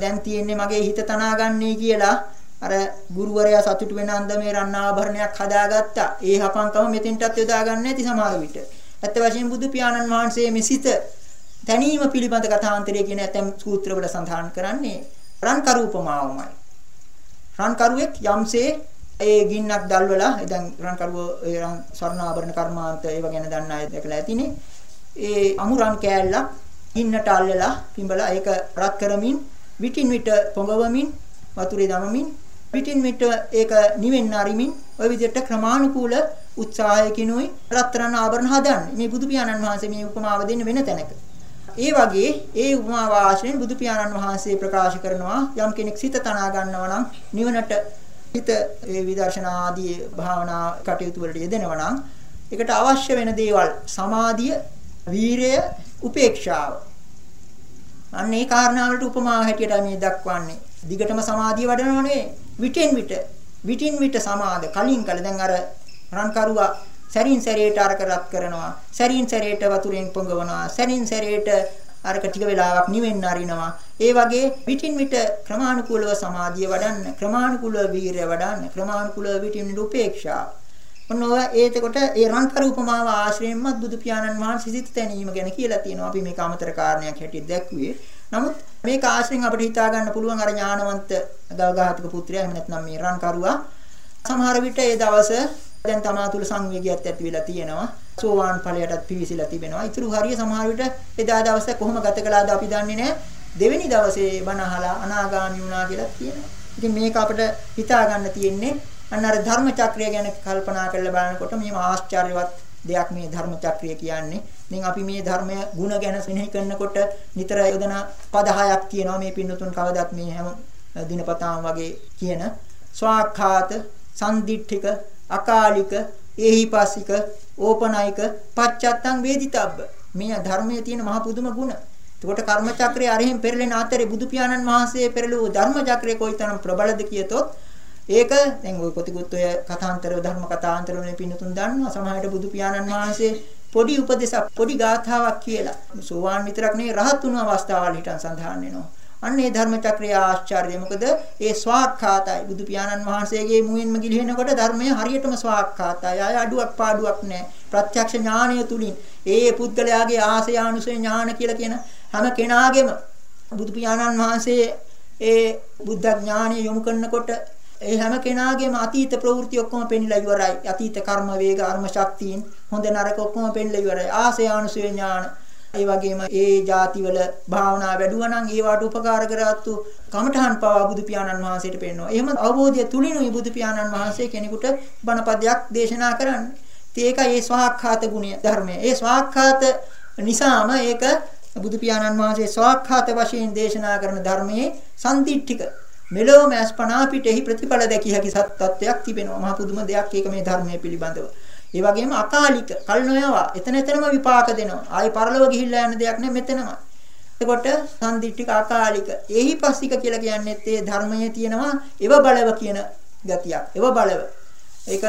දැන් තියෙන්නේ මගේ හිත තනාගන්නේ කියලා අර ගුරුවරයා සතුටු වෙන අන්දමේ රන් ආභරණයක් හදාගත්තා. ඒ හපංකම මෙතෙන්ටත් යොදා ගන්න නැති සමහර විට. ඇත්ත වශයෙන්ම බුදු පියාණන් වහන්සේ මෙසිත තැනීම පිළිබඳ කථාන්තරය කියන ඇතම් සූත්‍රවල සඳහන් කරන්නේ රන් කරූපමාවමයි. රන් කරුවෙක් යම්සේ ඒ ගින්නක් දැල්වලා දැන් රන් කරුව ඒ රන් ස්වර්ණාභරණ කර්මාන්ත ඒව ගැන දන්න අය දැකලා ඇතිනේ. ඒ අමුරන් කෑල්ලක් ගින්නට අල්ලලා පිඹලා ඒක රත් කරමින් විටින් විට පොඟවමින් වතුරේ දමමින් පිටින් මිට ඒක නිවෙන්න අරිමින් ওই විදිහට ක්‍රමානුකූල උත්සාහයකිනුයි රත්තරන් ආභරණ හදන්නේ. මේ බුදු පියාණන් වහන්සේ මේ උපමාව දෙන්න වෙන තැනක. ඒ වගේ ඒ උපමාව ආශ්‍රයෙන් බුදු පියාණන් වහන්සේ ප්‍රකාශ කරනවා යම් කෙනෙක් සිත තනා ගන්නවා නම් නිවනට හිත ඒ විදර්ශනා ආදී භාවනා කටයුතු වලට යෙදෙනවා නම් ඒකට අවශ්‍ය වෙන දේවල් සමාධිය, වීරය, උපේක්ෂාව. අන්න ඒ කාරණාවලට උපමාව හැටියට මේ දක්වන්නේ. දිගටම සමාධිය වඩනව නෙවෙයි. විටින් විට විටින් විට සමාද කලින් කල දැන් අර රන්කරුවා සැරින් සැරේට අරක රත් කරනවා. සැරින් සැරේට වතුරෙන් පොඟවනවා. සැරින් සැරේට අරක ටික වෙලාවක් නිවෙන්න අරිනවා. ඒ වගේ විටින් විට ක්‍රමානුකූලව සමාධිය වඩන්න, ක්‍රමානුකූලව වීරය වඩන්න, ක්‍රමානුකූලව විටින් විට උපේක්ෂාව. ඔන්න ඔය ඒතකොට ඒ රන්කරු උපමාව ආශ්‍රයෙන්මත් බුදු පියාණන් වහන්සේ සිත තැනීම ගැන කියලා තියෙනවා. අපි මේක අමතර කාරණයක් හැටියට දැක්ුවේ. නමුත් මේක ආශ්‍රයෙන් අපිට හිතා ගන්න පුළුවන් අර ඥානවන්ත ගල්ඝාතක පුත්‍රයා එහෙම නැත්නම් මේ රන්කරුවා සමහර විට ඒ දවස දැන් තමා තුල සංවේගයක් ඇති වෙලා තියෙනවා. සෝවාන් ඵලයටත් පිවිසිලා තිබෙනවා. ඊටු හරිය සමහර විට එදා දවසේ කොහොම ගත කළාද අපි දන්නේ නැහැ. දෙවෙනි දවසේ බණ අහලා අනාගාමී වුණා කියලා කියනවා. ඉතින් මේක අපිට හිතා ගන්න තියෙන්නේ අන්න අර ධර්ම චක්‍රය ගැන කල්පනා කරලා බලනකොට මේ ආශ්චර්යවත් දෙයක් මේ ධර්ම චක්‍රය කියන්නේ. ඉතින් අපි මේ ධර්මය ಗುಣ ගැන මෙනෙහි කරනකොට නිතර යොදන පද හයක් තියෙනවා මේ පින්නතුන් කවදත් මේ හැම දිනපතාම වගේ කියන ස්වාක්ඛාත, සම්දිට්ඨික, අකාලික, ඒහිපස්සික, ඕපනයික, පච්චත්තං වේදිතබ්බ. මේ ධර්මයේ තියෙන මහ පුදුම ගුණ. එතකොට කර්ම චක්‍රයේ අරහෙන් පෙරලෙන අතරේ බුදු පියාණන් වහන්සේ පෙරළුව ධර්ම චක්‍රය කොයිතරම් ප්‍රබලද කියතොත් ඒක දැන් ওই කොතිකුත් ඔය කථාන්තර ධර්ම කථාන්තර වලින් පින්නතුන් දන්නවා සමහරට බුදු පියාණන් වහන්සේ පොඩි උපදේශක් පොඩි ගාථාවක් කියලා. සෝවාන් විතරක් නෙවෙයි රහත් වුණු අවස්ථාවල් හිටන් සඳහන් වෙනවා. අන්න ඒ ධර්ම චක්‍රය ආශ්චර්යයි. මොකද ඒ ස්වාක්ඛාතයි. බුදු පියාණන් වහන්සේගේ මුවින්ම ගිලිහෙනකොට ධර්මය හරියටම ස්වාක්ඛාතයි. ආය අඩුවක් පාඩුවක් නැහැ ප්‍රත්‍යක්ෂ ඥානය තුලින්. ඒ පුද්ගලයාගේ ආසය ආනුසය ඥාන කියලා කියන හැම කෙනාගේම බුදු පියාණන් වහන්සේ ඒ බුද්ධ ඥානය යොමු කරනකොට ඒ හැම කෙනාගේම අතීත ප්‍රවෘත්ති ඔක්කොම පෙන්ලා ඉවරයි. අතීත කර්ම වේග අර්ම ශක්තියින් හොඳ නරක ඔක්කොම පෙන්ලා ඉවරයි. ආසයානුසය ඥාන ඒ වගේම ඒ ಜಾතිවල භාවනා වැඩුවා නම් ඒවට උපකාර කරගත්තු කමඨහන් පවා බුදු පියාණන් වහන්සේට පෙන්වනවා. එහෙම අවබෝධය තුලිනුයි බුදු පියාණන් වහන්සේ කෙනෙකුට බණපදයක් දේශනා කරන්නේ. ඉතින් ඒකයි ඒ ස්වාක්ඛාත ගුණය ධර්මය. ඒ ස්වාක්ඛාත නිසාම ඒක බුදු පියාණන් වහන්සේ ස්වාක්ඛාත වශයෙන් දේශනා කරන ධර්මයේ සම්තිට්ඨික මෙලොවම අස්පනා පිටෙහි ප්‍රතිඵල දැකිය හැකි සත්‍යයක් තිබෙනවා. මහ පුදුම දෙයක් ඒක මේ ධර්මයේ පිළිබඳව. ඒ වගේම අකාලික කල් නොයවා එතන එතනම විපාක දෙනවා. ආයි පරලොව ගිහිල්ලා යන දෙයක් නෙමෙයි මෙතනමයි. එතකොට සම්දිට්ඨික අකාලික එහිපස්සික කියලා කියන්නේත් ඒ ධර්මයේ තියෙනවා එව බලව කියන ගතියක්. එව බලව. ඒක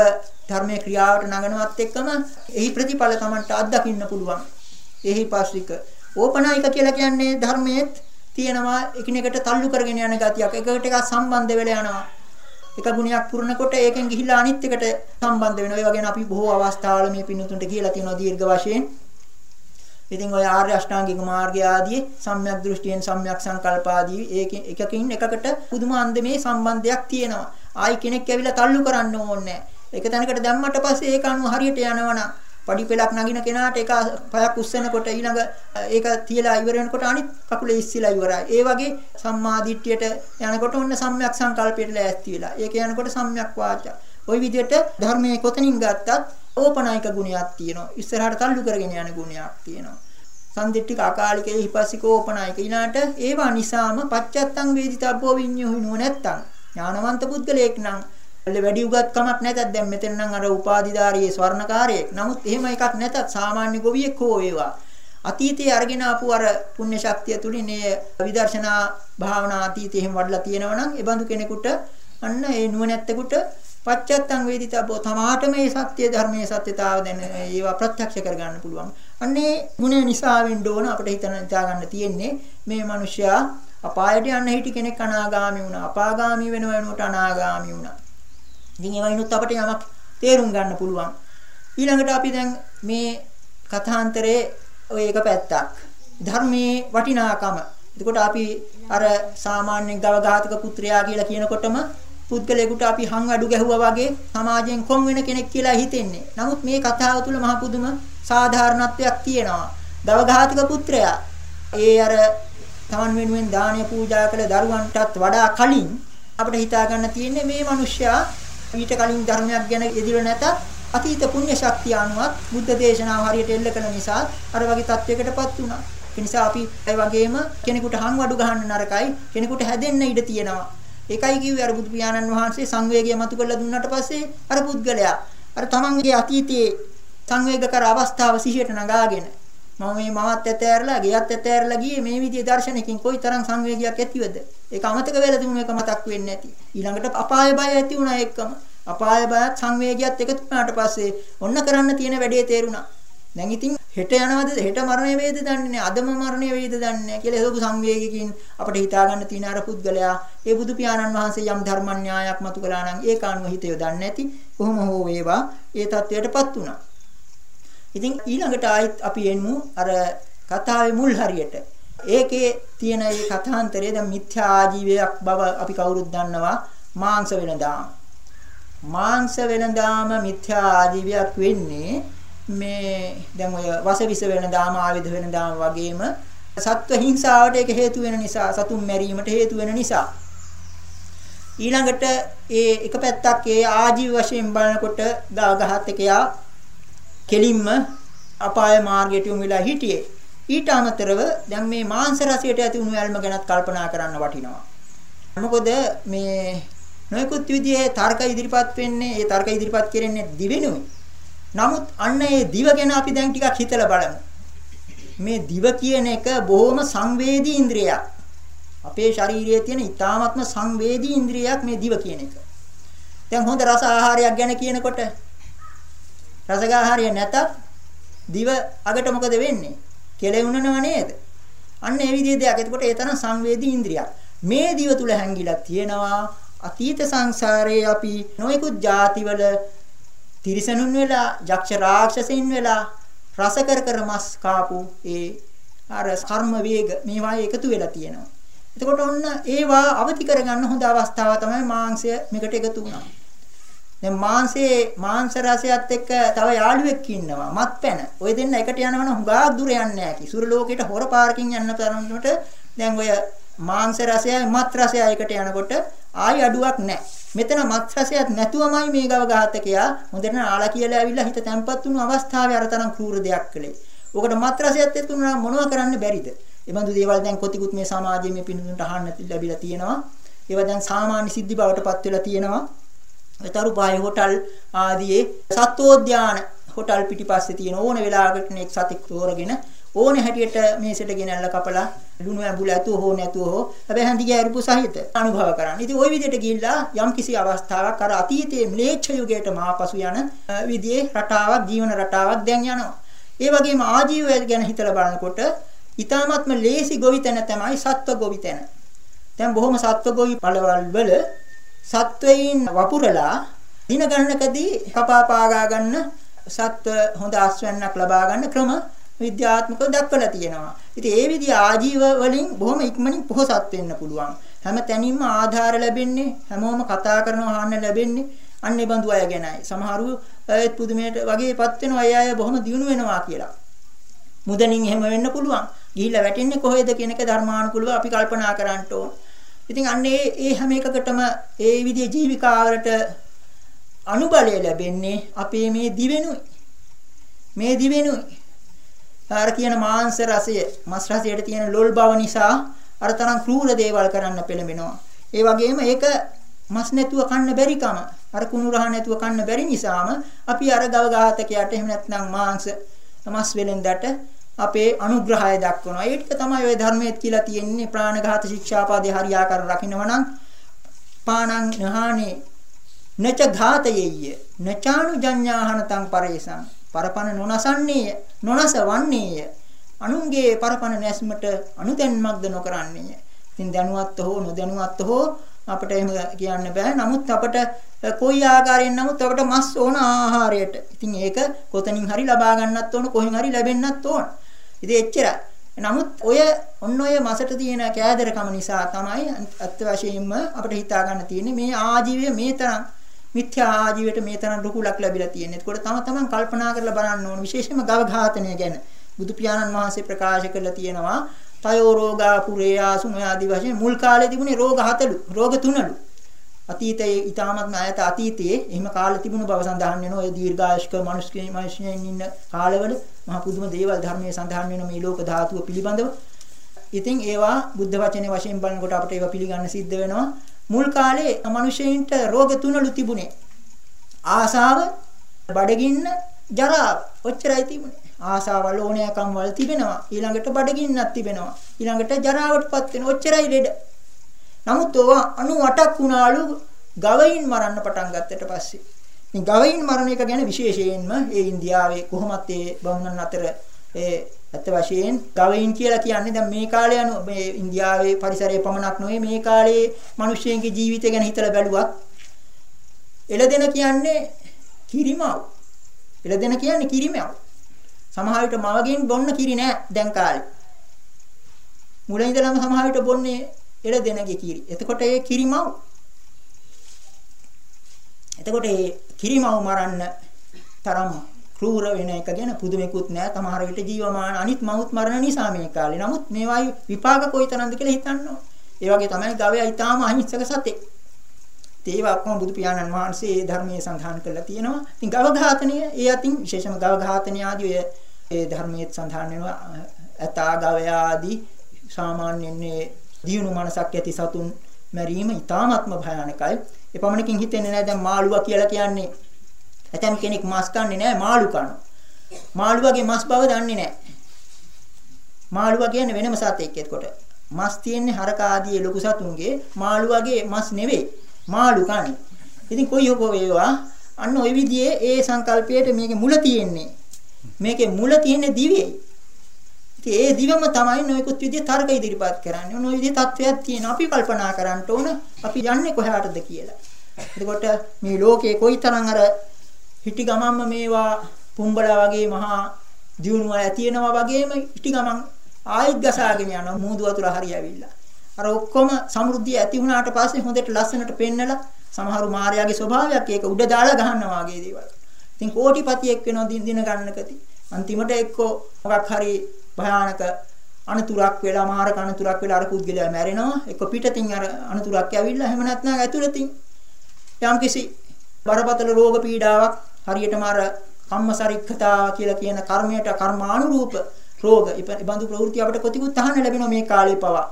ධර්මයේ ක්‍රියාවට නගනවත් එක්කම එහි ප්‍රතිඵල Tamanට අත්දකින්න පුළුවන්. එහිපස්සික ඕපනායික කියලා කියන්නේ ධර්මයේත් තියෙනවා එකිනෙකට තල්ලු කරගෙන යන ගතියක්. එකකට එකක් සම්බන්ධ වෙලා යනවා. එක ගුණයක් පුරනකොට ඒකෙන් ගිහිල්ලා අනිත් එකට සම්බන්ධ වෙනවා. ඒ වගේම අපි බොහෝ අවස්ථාවල මේ පින්නතුන්ට කියලා තියෙනවා දීර්ඝ වශයෙන්. ඉතින් ඔය ආර්ය අෂ්ටාංගික මාර්ගය ආදී සම්‍යක් දෘෂ්ටියෙන් සම්‍යක් සංකල්ප ආදී ඒකෙන් එකකින් එකකට පුදුම අන්දමේ සම්බන්ධයක් තියෙනවා. ආයි කෙනෙක් ඇවිල්ලා තල්ලු කරන්න ඕනේ නැහැ. ඒක තැනකට දැම්මට පස්සේ ඒක අනුව හරියට යනවනම් පඩි පෙලක් නගින කෙනාට එක පයක් උස්සනකොට ඊළඟ ඒක තියලා ඉවර වෙනකොට අනිත් කකුල ඉස්සිලා ඉවරයි. ඒ වගේ සම්මා දිට්ඨියට යනකොට ඔන්න සම්‍යක් සංකල්පයට ලෑස්ති වෙලා. ඒක යනකොට සම්‍යක් වාචා. ওই විදිහට ධර්මයේ කොතනින් ගත්තත් ඕපනායක ගුණයක් තියෙනවා. ඉස්සරහට තල්ලු කරගෙන යන ගුණයක් තියෙනවා. සම්දිට්ඨික අකාලිකේ හිපස්සිකෝපනායක ඊනාට ඒවා නිසාම පච්චත්තං වේදිතබ්බෝ විඤ්ඤෝහිනෝ නැත්තම් ඥානවන්ත පුද්ගලයෙක් නම් වැඩි උගත්කමක් නැතත් දැන් මෙතන නම් අර උපාධිධාරී ස්වර්ණකාරයෙක්. නමුත් එහෙම එකක් නැතත් සාමාන්‍ය ගොවියෙක් හෝ වේවා. අතීතයේ අරගෙන ආපු අර පුණ්‍ය ශක්තිය තුලින් මේ විදර්ශනා භාවනා අතීතයේ එහෙම වඩලා තියෙනවා නම් ඒ බඳු කෙනෙකුට අන්න ඒ නුවණැත්තෙකුට පච්චත්තං වේදිතබ්බෝ තමාට මේ සත්‍ය ධර්මයේ සත්‍යතාව දැන ඒවා ප්‍රත්‍යක්ෂ කරගන්න පුළුවන්. අන්නේ ගුණ නිසා වෙන්න ඕන අපිට හිතන හිතා ගන්න තියෙන්නේ මේ මිනිසයා අපායට යන්න හිටි කෙනෙක් අනාගාමී වුණා. අපාගාමී වෙන වෙනුවට අනාගාමී වුණා. ඉතින් ඒ වයින්ුත් අපිට යමක් තේරුම් ගන්න පුළුවන්. ඊළඟට අපි දැන් මේ කථාන්තරයේ ඔය එක පැත්තක් ධර්මයේ වටිනාකම. එතකොට අපි අර සාමාන්‍ය ගව ඝාතක පුත්‍රයා කියලා කියනකොටම පුද්ගලයෙකුට අපි හං අඩු ගැහුවා වගේ සමාජයෙන් කොන් වෙන කෙනෙක් කියලා හිතෙන්නේ. නමුත් මේ කතාව තුළ මහ පුදුම සාධාරණත්වයක් තියෙනවා. ගව ඝාතක පුත්‍රයා ඒ අර තමන් වෙනුවෙන් දානය පූජා කළ දරුවන්ටත් වඩා කලින් අපිට හිතා ගන්න තියෙන්නේ මේ මිනිස්සයා ඊට කලින් ධර්මයක් ගැන එදිර නැතත් අතීත පුණ්‍ය ශක්තිය අනුවත් බුද්ධ දේශනාව හරියට එල්ල කළ නිසා අර වගේ තත්වයකටපත් වුණා. ඒ නිසා අපි ඒ වගේම කෙනෙකුට හංවඩු ගහන්න නරකයි කෙනෙකුට හැදෙන්න ඉඩ තියෙනවා. ඒකයි කිව්වේ අර බුදු පියාණන් වහන්සේ සංවේගය මතු කරලා දුන්නාට පස්සේ අර පුද්ගලයා අර තමන්ගේ අතීතයේ සංවේගකර අවස්ථාව සිහියට නගාගෙන මම මේ මවත් ඇතෑරලා ගෙයත් ඇතෑරලා ගියේ මේ විදිහේ දර්ශනකින් කොයිතරම් සංවේගයක් ඇතිවද ඒක අමතක වෙලා තිබුණ එක මතක් වෙන්නේ නැති. ඊළඟට අපාය බය ඇති වුණා එක්කම. අපාය බයත් සංවේගියත් එකතු වුණාට පස්සේ ඔන්න කරන්න තියෙන වැඩේ තේරුණා. දැන් ඉතින් හෙට යනවද හෙට මරණය වේද දන්නේ නැහැ. අදම මරණය වේද දන්නේ නැහැ කියලා හොබු සංවේගිකින් අපිට හිතා ගන්න තියෙන අර පුද්ගලයා ඒ බුදු පියාණන් වහන්සේ යම් ධර්මඥායක් මතු කළා නම් ඒක අනුව හිත යොදන්නේ නැති. කොහොම හෝ වේවා ඒ தත්වයටපත් වුණා. ඉතින් ඊළඟට ආයිත් අපි එන්නු අර කතාවේ මුල් හරියට ඒකේ තියෙන මේ කථාන්තරය දැන් මිත්‍යා ආජීවයක් බව අපි කවුරුත් දන්නවා. මාංශ වෙනදාම. මාංශ වෙනදාම මිත්‍යා ආජීවයක් වෙන්නේ මේ දැන් ඔය වසවිස වෙන දාම ආයුධ වෙන දාම වගේම සත්ව හිංසාවට ඒක හේතු වෙන නිසා සතුන් මැරීමට හේතු වෙන නිසා. ඊළඟට ඒ එක පැත්තක් ඒ ආජීව වශයෙන් බලනකොට දාගහත් කෙලින්ම අපාය මාර්ගයට යොමු වෙලා හිටියේ. ඊට අමතරව දැන් මේ මාංශ රසයට ඇති උණු ඇල්ම ගැනත් කල්පනා කරන්න වටිනවා මොකද මේ නොයෙකුත් විදිහේ තර්ක ඉදිරිපත් වෙන්නේ ඒ තර්ක ඉදිරිපත් කරන්නේ දිවෙනුයි නමුත් අන්න ඒ දිව ගැන අපි දැන් ටිකක් හිතලා බලමු. මේ දිව කියන එක බොහොම සංවේදී ඉන්ද්‍රියක්. අපේ ශරීරයේ තියෙන ඊ타ත්ම සංවේදී ඉන්ද්‍රියක් මේ දිව කියන එක. දැන් හොඳ රස ආහාරයක් ගැන කියනකොට රසගාහාරය නැතත් දිව අගට මොකද වෙන්නේ? කෙලෙුණනව නේද? අන්න ඒ විදිහේ දෙයක්. එතකොට ඒ තරම් සංවේදී ඉන්ද්‍රියක්. මේ දිව තුල හැංගිලා තියෙනවා අතීත සංසාරයේ අපි නොයෙකුත් ಜಾතිවල තිරිසනුන් වෙලා යක්ෂ රාක්ෂසයින් වෙලා රස කර කර මස් කාපු ඒ අර කර්ම වේග මේවා එකතු වෙලා තියෙනවා. එතකොට ඔන්න ඒවා අවදි කරගන්න හොඳ අවස්ථාව තමයි මාංශය මේකට එකතු වුණා. දැන් මාංශයේ මාංශ රසයත් එක්ක තව යාළුවෙක් ඉන්නවා මත්පැන. ඔය දෙන්න එකට යනවනම් හුඟා දුර යන්නේ නැහැ කි. සුර ලෝකෙට හොර පාරකින් යන්න තරමට දැන් ඔය මාංශ රසයයි මත් රසයයි එකට යනකොට ආයි අඩුවක් නැහැ. මෙතන මත් රසයක් නැතුවමයි මේ ගව ඝාතකයා හොඳට නාලා කියලා ඇවිල්ලා හිත තැම්පත් වුණු අවස්ථාවේ අර තරම් ක්‍රූර දෙයක් කළේ. ඔකට මත් රසයක් එක්කුණා මොනව කරන්න බැරිද? ඒ බඳු දේවල් දැන් කොතිකුත් මේ සමාජයේ මේ පිනුතුන්ට අහන්න ලැබිලා තියෙනවා. ඒවා දැන් සාමාන්‍ය සිද්ධි බවට පත් වෙලා තියෙනවා. තරුපායි හෝටල් ආදී සත්වෝද්‍යාන හෝටල් පිටිපස්සේ තියෙන ඕන වෙලාවකට නෙක් සතෙක් තෝරගෙන ඕනේ හැටියට මේසෙට ගෙනල්ලා කපලා ලුණු ඇඹුල ඇතුව හෝ නැතුව හෝ හැබැයි හැඳි ගැරුපු සහිත අනුභව කරන්න. ඉතින් ওই විදිහට ගිහිල්ලා යම් කිසි අවස්ථාවක් අර අතීතයේ ම්ලේච්ඡ යුගයට මාපසු යන විදිහේ රටාවක් ජීවන රටාවක් දැන් යනවා. ඒ වගේම ආජීවය ගැන හිතලා බලනකොට ඊ타ත්ම ලේසි ගොවිතැන තමයි සත්ව ගොවිතැන. දැන් බොහොම සත්ව ගොවි පළවල් වල සත්වයින් වපුරලා දින ගණනකදී කපා පාගා ගන්න සත්ව හොඳ ආශ්‍රයන්ක් ලබා ගන්න ක්‍රම විද්‍යාත්මකව දක්වලා තියෙනවා. ඉතින් ඒ විදිහ ආජීව වලින් බොහොම ඉක්මනින් පොහසත් වෙන්න පුළුවන්. හැම තැනින්ම ආධාර ලැබෙන්නේ හැමෝම කතා කරනවා අහන්න ලැබෙන්නේ අන්නේ බඳු අය ගැනයි. සමහරු ඒත් පුදුමයට වගේපත් වෙනවා අය අය බොහොම දියුණු වෙනවා කියලා. මුදනින් එහෙම වෙන්න පුළුවන්. ගිහිල්ලා වැටෙන්නේ කොහෙද කියන එක ධර්මානුකූලව අපි කල්පනා කරන්න ඕන. ඉතින් අන්නේ ඒ හැම එකකටම ඒ විදිහේ ජීවිකාවලට අනුබලය ලැබෙන්නේ අපේ මේ දිවෙනුයි. මේ දිවෙනුයි. අර කියන මාංශ රසය මස් රසයට තියෙන ලොල් බව නිසා අර තරම් ක්‍රූර දේවල් කරන්න පෙළඹෙනවා. ඒ වගේම ඒක මස් නැතුව කන්න බැරිකම අර කුණු රහ නැතුව කන්න බැරි නිසාම අපි අර ගව ඝාතකයට එහෙම නැත්නම් මාංශ මස් වෙලෙන්දට අපේ අනුග්‍රහය දක්වනවා. ඒක තමයි ওই ධර්මයේ කියලා තියෙන්නේ ප්‍රාණඝාත ශික්ෂාපදේ හරියාකාර රකින්නවනම් පාණං නහානේ නච ඝාතයෙය්‍ය නචානු ජඤ්ඤාහනතං පරේසං. පරපණ නොනසන්නේය නොනසවන්නේය. අනුන්ගේ පරපණ නැස්මට අනුදැන්මක්ද නොකරන්නේය. ඉතින් දැනුවත් හෝ නොදැනුවත් හෝ අපිට එහෙම කියන්න බෑ. නමුත් අපිට කොයි ආකාරයෙන් නමුත් අපිට මස් ඕන ආහාරයට. ඉතින් ඒක කොතනින් හරි ලබා ගන්නත් ඕන කොහෙන් හරි ලැබෙන්නත් ඕන. ඉතින් එච්චරයි නමුත් ඔය ඔන්න ඔය මසට තියෙන කෑදරකම නිසා තමයි අත්‍ය වශයෙන්ම අපිට හිතා ගන්න තියෙන්නේ මේ ආජීවය මේ තරම් මිත්‍යා ආජීවයට මේ තරම් රුකුලක් ලැබිලා තියෙන්නේ. ඒකට තම තමන් කල්පනා කරලා බලන්න ඕන විශේෂයෙන්ම ගව ඝාතනය ගැන. බුදු පියාණන් වහන්සේ ප්‍රකාශ කරලා තියෙනවා තයෝ රෝගා පුරේයාසු මේ ආදි වශයෙන් මුල් කාලේ තිබුණේ රෝග හතලු, රෝග තුනලු. අතීතයේ ඊටමත් ණයත අතීතයේ එහෙම කාලේ තිබුණු බව සඳහන් වෙනවා. ඔය දීර්ඝායුෂ්ක මිනිස්කේ මිනිස්යන් ඉන්න කාලවල මහා පුදුම දේවල් ධර්මයේ සඳහන් වෙන මේ ලෝක ධාතුව පිළිබඳව. ඉතින් ඒවා බුද්ධ වචනේ වශයෙන් බලනකොට අපිට ඒවා පිළිගන්න සිද්ධ වෙනවා. මුල් කාලේ මිනිසෙයින්ට රෝග තුනලු තිබුණේ. ආසාව, බඩගින්න, ජරාව. ඔච්චරයි තිබුණේ. ආසාවල් ඕනෑකම් වල තිබෙනවා. ඊළඟට බඩගින්නක් තිබෙනවා. ඊළඟට ජරාවටපත් වෙන ඔච්චරයි ලෙඩ. නමුත් ඕවා 98ක් වුණාලු ගවයින් මරන්න පටන් ගත්තට පස්සේ. ඉතින් ගවයින් මරණ එක ගැන විශේෂයෙන්ම ඒ ඉන්දියාවේ කොහොමත් ඒ බමුණන් අතර ඒ ඇත්ත වශයෙන් ගවයින් කියලා කියන්නේ දැන් මේ කාලේ අනු මේ ඉන්දියාවේ පරිසරයේ පමණක් නෙවෙයි මේ කාලේ මිනිස්සුන්ගේ ජීවිතය ගැන හිතලා බැලුවත් එළදෙන කියන්නේ කිරිමව්. එළදෙන කියන්නේ කිරිමව්. සමහර විට මවගෙන් බොන්න කිරි නෑ දැන් කාලේ. මුල ඉඳලම සමහර විට බොන්නේ එළදෙනගේ කිරි. එතකොට ඒ කිරිමව් එතකොට ඒ කිරිමව් මරන්න තරම් ක්‍රූර වෙන එක ගැන පුදුමෙකුත් නෑ. සමහර විට ජීවමාන අනිත් මවුත් මරණ නිසා මේ කාලේ. නමුත් මේවායි විපාක කොයිතරම්ද කියලා හිතන්න ඕන. ඒ වගේ තමයි ගවයා ඊටාම අහිංසක සතෙක්. ඒවා ඔක්කොම බුදු පියාණන් වහන්සේ ඒ ධර්මයේ සඳහන් කරලා තියෙනවා. ඉතින් ගව ඝාතනය ඒ අතින් විශේෂම ගව ඝාතනය ආදී ඔය ඒ ධර්මයේ සඳහන් වෙනවා. ඇතා ගවයා ආදී සාමාන්‍යයෙන් මේ දියුණු මනසක් ඇති සතුන් මැරීම ඊටාත්ම භයානකයි. ඒ පමණකින් හිතෙන්නේ නැහැ දැන් මාළුවා කියලා කියන්නේ ඇතම් කෙනෙක් මස් කන්නේ නැහැ මාළු කන. මාළුවාගේ මස් බව දන්නේ නැහැ. මාළුවා කියන්නේ වෙනම සතෙක් එතකොට. මස් තියෙන්නේ හරක ආදී ලොකු සතුන්ගේ මාළුවාගේ මස් නෙවෙයි. මාළු කන්නේ. ඉතින් කොයි හොකෝ වේවා අන්න ওই විදිහේ ඒ සංකල්පයට මේකේ මුල තියෙන්නේ. මේකේ මුල තියෙන්නේ දිවේ. ඉතින් ඒ දිවම තමයි නොයෙකුත් විදිහේ තර්ක ඉදිරිපත් කරන්නේ. ඔන්න ඔය විදිහේ තත්වයක් තියෙන. අපි කල්පනා කරන්න ඕන අපි යන්නේ කොහාටද කියලා. එතකොට මේ ලෝකේ කොයිතරම් අර හිටි ගමන්ම මේවා පුම්බලා වගේ මහා දියුණුව ඇතිවෙනවා වගේම හිටි ගමන් ආයෙත් ගසාගෙන යනවා මූදු වතුර හරියවිලා. අර ඔක්කොම සමෘද්ධිය ඇති වුණාට පස්සේ හොඳට ලස්සනට පෙන්නලා සමහරු මායාවේ ස්වභාවයක් ඒක උඩ දාලා ගහනවා වගේ දේවල්. ඉතින් කෝටිපතියෙක් වෙනවා දින දින ගන්නකදී. අන්තිමට එක්කෝ මොකක් හරි භයානක අනතුරක් වෙලා මාරක අනතුරක් වෙලා අර පුද්ගලයා මැරෙනවා. එක්ක පිටතින් අර අනතුරක් ඇවිල්ලා එහෙම නැත්නම් ඇතුළතින් යම්කිසි බරපතල රෝග පීඩාවක් හරියටම අර කම්මසරික්ඛතා කියලා කියන කර්මයට කර්මානුරූප රෝග ඉබඳු ප්‍රවෘත්ති අපිට කොතිකුත් අහන්න ලැබෙනවා මේ කාලේ පවා.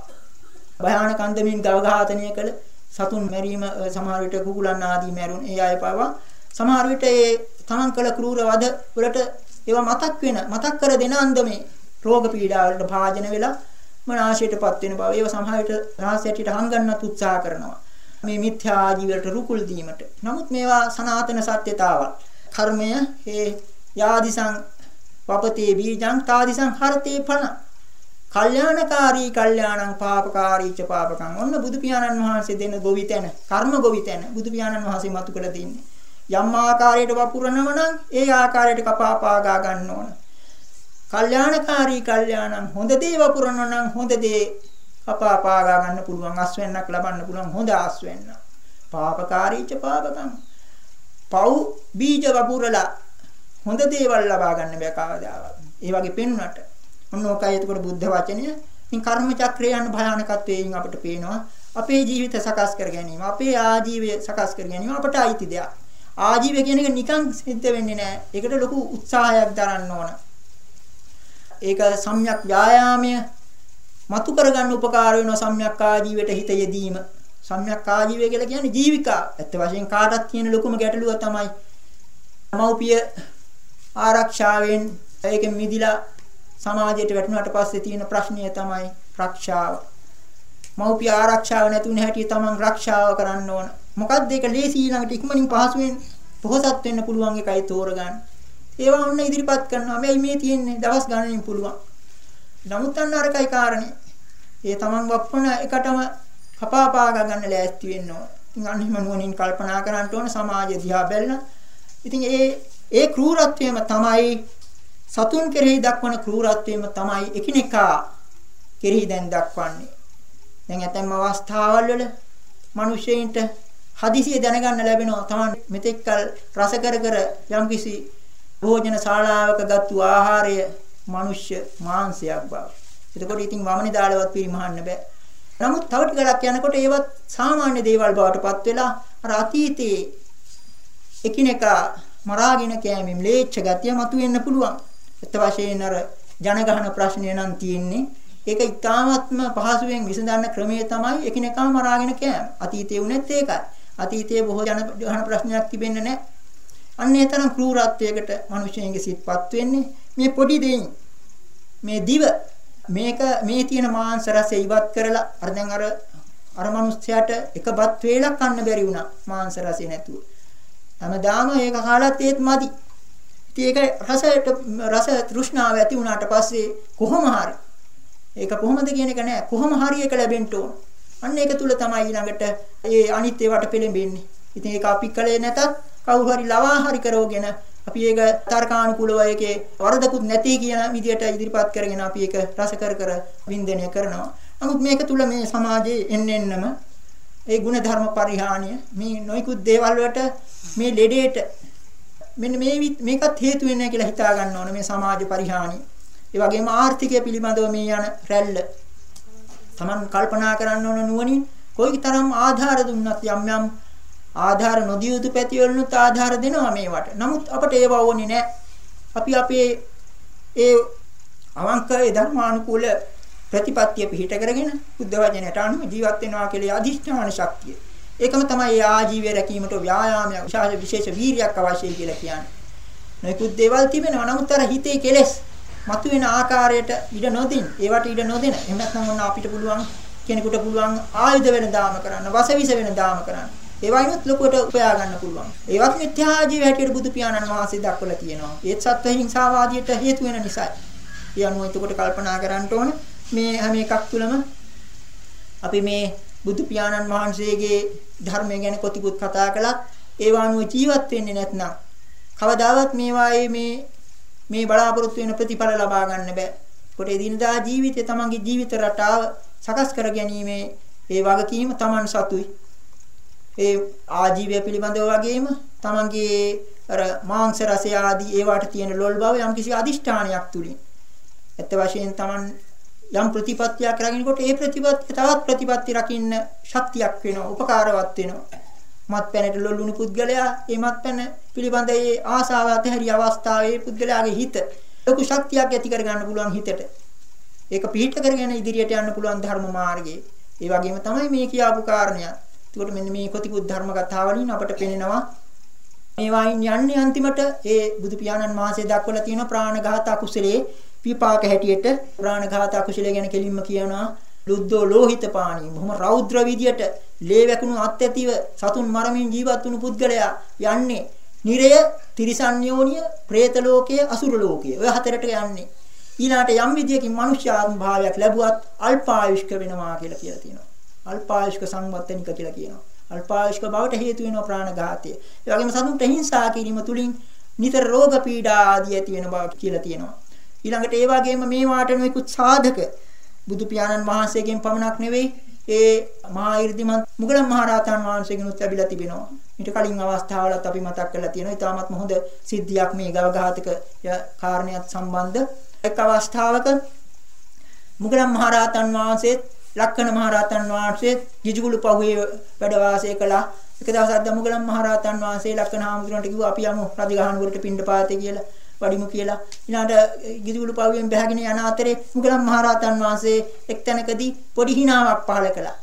භයානක අන්දමින් ගව ඝාතනය කළ සතුන් මැරීම සමහර විට කුකුලන් ආදී මැරුන් ඒ අය පවා සමහර විට ඒ තමන් කළ ක්‍රූර වද වලට ඒවා මතක් වෙන මතක් කර දෙන අන්දමේ රෝග පීඩා වලට භාජන වෙලා මනාශයටපත් වෙන බව ඒව සමහර විට රහසයට හංගන්නත් උත්සාහ කරනවා. මේ මිත්‍යා ආජීවයට රුකුල් දීමට. නමුත් මේවා සනාතන සත්‍යතාවල්. කර්මය හේ යාදිසං වපතේ බීජං තාදිසං හරතේ පණ. කල්යාණකාරී කල්යාණං පාපකාරීච පාපකං. ඔන්න බුදු පියාණන් වහන්සේ දෙන ගොවිතැන, කර්ම ගොවිතැන බුදු පියාණන් වහන්සේ මතු කළ තින්නේ. යම් ආකාරයකට වපුරනව නම් ඒ ආකාරයට කපාපාගා ගන්න ඕන. කල්යාණකාරී කල්යාණං හොඳ දේ වපුරනවා නම් හොඳ දේ කපා පාගා ගන්න පුළුවන් අස්වැන්නක් ලබන්න පුළුවන් හොඳ අස්වැන්න. පාපකාරීච පාපකම්. පව් බීජ වපුරලා හොඳ දේවල් ලබා ගන්න බෑ කවදාවත්. ඒ වගේ පෙන්වන්නට. ඔන්න ඔකයි එතකොට බුද්ධ වචනය. ඉතින් කර්ම චක්‍රය යන භයානකත්වයෙන් අපිට පේනවා. අපේ ජීවිත සකස් කර ගැනීම, අපේ ආජීවය සකස් කර ගැනීම අපට අයිති දෙයක්. ආජීවය කියන එක නිකන් සිද්ධ වෙන්නේ නැහැ. ඒකට ලොකු උත්සාහයක් දරන්න ඕන. ඒක සම්‍යක් ව්‍යායාමය මතු කරගන්න උපකාර වෙන සම්‍යක් ආජීවයට හිත යෙදීම. සම්‍යක් ආජීවය කියලා කියන්නේ ජීවිකා. ඇත්ත වශයෙන් කාටත් තියෙන ලොකුම ගැටලුව තමයි මව්පිය ආරක්ෂාවෙන් ඒකෙන් මිදිලා සමාජයට වැටුණාට පස්සේ තියෙන ප්‍රශ්නය තමයි රක්ෂාව. මව්පිය ආරක්ෂාව නැතුණ හැටි තමන් රක්ෂාව කරන්න ඕන. මොකක්ද ඒක ලේසි ඊළඟට ඉක්මනින් පහසුවෙන් පොහසත් වෙන්න පුළුවන් එකයි තෝරගන්න. ඒවා ඔන්න ඉදිරිපත් කරනවා. මේ මේ තියෙන්නේ දවස් ගණනින් පුළුවන්. නමුත් අන්න අරකයි කාරණේ. ඒ තමන් වප්පන එකටම කපාපා ගන්න ලෑස්ති වෙන්න ඕන. ඉතින් අන්න හිම නුවණින් කල්පනා කරන්න ඕන සමාජය දිහා බැලන. ඉතින් ඒ ඒ ක්‍රූරත්වයම තමයි සතුන් කෙරෙහි දක්වන ක්‍රූරත්වයම තමයි එකිනෙකා කෙරෙහි දැන් දක්වන්නේ. දැන් ඇතැම් අවස්ථාවල් වල මිනිසෙයින්ට හදිසියෙ දැනගන්න ලැබෙනවා තමන් මෙතෙක්කල් රස කර කර යම්කිසි භෝජන ශාලාවක ගත්තු ආහාරය මිනිස්්‍ය මාංශයක් බව. එතකොට ඉතින් වමනේ දාලවත් පිරිමහන්න බෑ. නමුත් තව ටිකක් යනකොට ඒවත් සාමාන්‍ය දේවල් බවට පත් වෙලා අර අතීතයේ එකිනෙකා මරාගෙන කෑමෙන් ලේච්ඡ ගතිය මතුවෙන්න පුළුවන්. ඒත් වශයෙන් අර ජනගහන ප්‍රශ්නය නම් තියෙන්නේ ඒක ඉතාමත්ම පහසුවෙන් විසඳන්න ක්‍රමය තමයි එකිනෙකාම මරාගෙන කෑම. අතීතයේ උනේත් ඒකයි. අතීතයේ බොහෝ ජන ප්‍රශ්නයක් තිබෙන්නේ නැහැ. අන්න ඒ තරම් ක්‍රූරත්වයකට මිනිසෙන්ගේ සිත්පත් වෙන්නේ මේ පොඩි දෙයින්. මේ දිව මේක මේ තියෙන මාංශ රසය ඉවත් කරලා අර දැන් අර අර මිනිස්යාට එකපත් වේලක් කන්න බැරි වුණා මාංශ රසය නැතුව. හැමදාම ඒක කාලත් ඒත් මදි. ඉතින් ඒක රසයට රස තෘෂ්ණාව ඇති වුණාට පස්සේ කොහොම හරි ඒක කොහොමද කියන එක නෑ කොහොම හරි ඒක ලැබෙන්න ඕන. අන්න ඒක තුල තමයි ඊළඟට ඒ අනිත් ඒවාට පෙළඹෙන්නේ. ඉතින් ඒක අපි කලේ නැතත් කවුරු හරි ලවා හරි කරවගෙන අපි ඒක තර්කානුකූලව ඒකේ වරදකුත් නැති කියන විදියට ඉදිරිපත් කරගෙන අපි ඒක රස කර කර වින්දනය කරනවා. නමුත් මේක තුල මේ සමාජයේ එන්න එන්නම ඒ ගුණ ධර්ම පරිහානිය මේ නොයිකුත් දේවල් වලට මේ ලෙඩේට මෙන්න මේ මේකත් හේතු වෙන්නේ කියලා හිතා ගන්න ඕන මේ සමාජ පරිහානිය. ඒ වගේම ආර්ථිකය පිළිබඳව මේ යන රැල්ල Taman කල්පනා කරන්න ඕන නුවණින් කොයි තරම් ආධාර දුන්නත් යම් යම් ආධාර නොදිය යුතු පැති වලුත් ආධාර දෙනවා මේවට. නමුත් අපට ඒව ඕනේ නැහැ. අපි අපේ ඒ අවංක ඒ ධර්මානුකූල ප්‍රතිපත්තිය පිහිට කරගෙන බුද්ධ වචනයට අනුව ජීවත් වෙනවා කියලා අධිෂ්ඨාන ශක්තිය. ඒකම තමයි ආජීවය රැකීමට ව්‍යායාමයක් විශේෂ වීරියක් අවශ්‍යයි කියලා කියන්නේ. නොයෙකුත් දේවල් තිබෙනවා. නමුත් අර හිතේ කෙලෙස් මතුවෙන ආකාරයට ඉඩ නොදින් ඒවට ඉඩ නොදෙන එහෙම නැත්නම් ඔන්න අපිට පුළුවන් කෙනෙකුට පුළුවන් ආයුධ වෙන දාම කරන්න වසවිස වෙන දාම කරන්න ඒවයිනුත් ලොකුවට උපයා ගන්න පුළුවන් ඒවත් මිත්‍යාජීව හැටියට බුදු පියාණන් වහන්සේ දක්වලා තියෙනවා ඒත් සත්ව හිංසාවාදියට හේතු වෙන නිසා ඒ අනුව එතකොට කල්පනා කරන්න ඕන මේ හැම එකක් තුළම අපි මේ බුදු පියාණන් වහන්සේගේ ධර්මය ගැන කොටිකුත් කතා කළත් ඒවා අනුව ජීවත් වෙන්නේ නැත්නම් කවදාවත් මේවායේ මේ මේ බලාපොරොත්තු වෙන ප්‍රතිඵල ලබා ගන්න බෑ. කොට එදිනදා ජීවිතය තමන්ගේ ජීවිත රටාව සකස් කර ගැනීමේ ඒ වගකීම තමන් සතුයි. ඒ ආජීවය පිළිබඳව වගේම තමන්ගේ අර මාංශ රසය ආදී ඒවට තියෙන ලොල් බව යම්කිසි අදිෂ්ඨානයක් තුලින්. ඇත්ත වශයෙන් තමන් යම් ප්‍රතිපත්තියක් රකින්නකොට ඒ ප්‍රතිපත්තිය තවත් ප්‍රතිපත්ති රකින්න ශක්තියක් වෙනවා, උපකාරවත් වෙනවා. මත්පැනට ලොල්ුණු පුද්ගලයා ඒ මත්පැන පිළිබඳ ඒ ආසාව අතහැරි අවස්ථාවේ පුද්ගලයාගේ හිත ලොකු ශක්තියක් ඇති කර ගන්න පුළුවන් හිතට. ඒක පිහිට කරගෙන ඉදිරියට යන්න පුළුවන් ධර්ම මාර්ගයේ. ඒ වගේම තමයි මේ කියාපු කාරණයක්. ඒකට මෙන්න මේ කොතිකුත් ධර්ම කතාවලින් අපට පෙනෙනවා. මේ වයින් යන්නේ අන්තිමට ඒ බුදු පියාණන් වහන්සේ දක්වලා තියෙන ප්‍රාණඝාත අකුසලයේ විපාක හැටියට. ප්‍රාණඝාත අකුසලය ගැන කෙලින්ම කියනවා. ලුද්දෝ ලෝහිත පාණී බොහොම රෞද්‍ර විදියට ලේ වැකුණු අත් ඇතිව සතුන් මරමින් ජීවත් වුණු පුද්ගලයා යන්නේ නිරය තිරිසන් යෝනිය പ്രേත ලෝකය අසුර ලෝකය. ඔය හතරට යන්නේ. ඊළාට යම් විදියකින් මනුෂ්‍යාත්ම භාවයක් ලැබුවත් අල්පායුෂ්ක වෙනවා කියලා කියලා තියෙනවා. අල්පායුෂ්ක සංවත්තනික කියලා කියනවා අල්පායුෂ්ක බවට හේතු වෙනවා ප්‍රාණඝාතය ඒ වගේම සතුන්ට හිංසා කිරීම තුලින් නිතර රෝග පීඩා ආදී ඇති වෙන බව කියලා තියෙනවා ඊළඟට ඒ වගේම මේ වාට නොයෙකුත් සාධක බුදු පියාණන් වහන්සේගෙන් පමණක් නෙවෙයි ඒ මහා 이르දිමත් මුගලන් මහරහතන් වහන්සේගෙනුත් ලැබිලා තිබෙනවා. ඊට කලින් අවස්ථාවලත් අපි මතක් කරලා තියෙනවා. ඊටමත් හොඳ සිද්ධියක් මේ ගවඝාතක කාරණයක් සම්බන්ධ එක් අවස්ථාවක මුගලන් මහරහතන් වහන්සේත් ලක්කන මහරහතන් වහන්සේත් ගිජුගුළු පහුවේ වැඩ වාසය කළා. එක දවසක් දමුගලන් මහරහතන් වහන්සේ ලක්කන හාමුදුරන්ට කිව්වා අපි යමු රජගහන වලට පින්ඩ පාතේ කියලා. වඩිමු කියලා ඊළඟට ගිදිගුළු පවුවෙන් බැහැගෙන යන අතරේ මුගලන් මහරහතන් වහන්සේ එක්තැනකදී පොඩි හිණාවක් පහල කළා.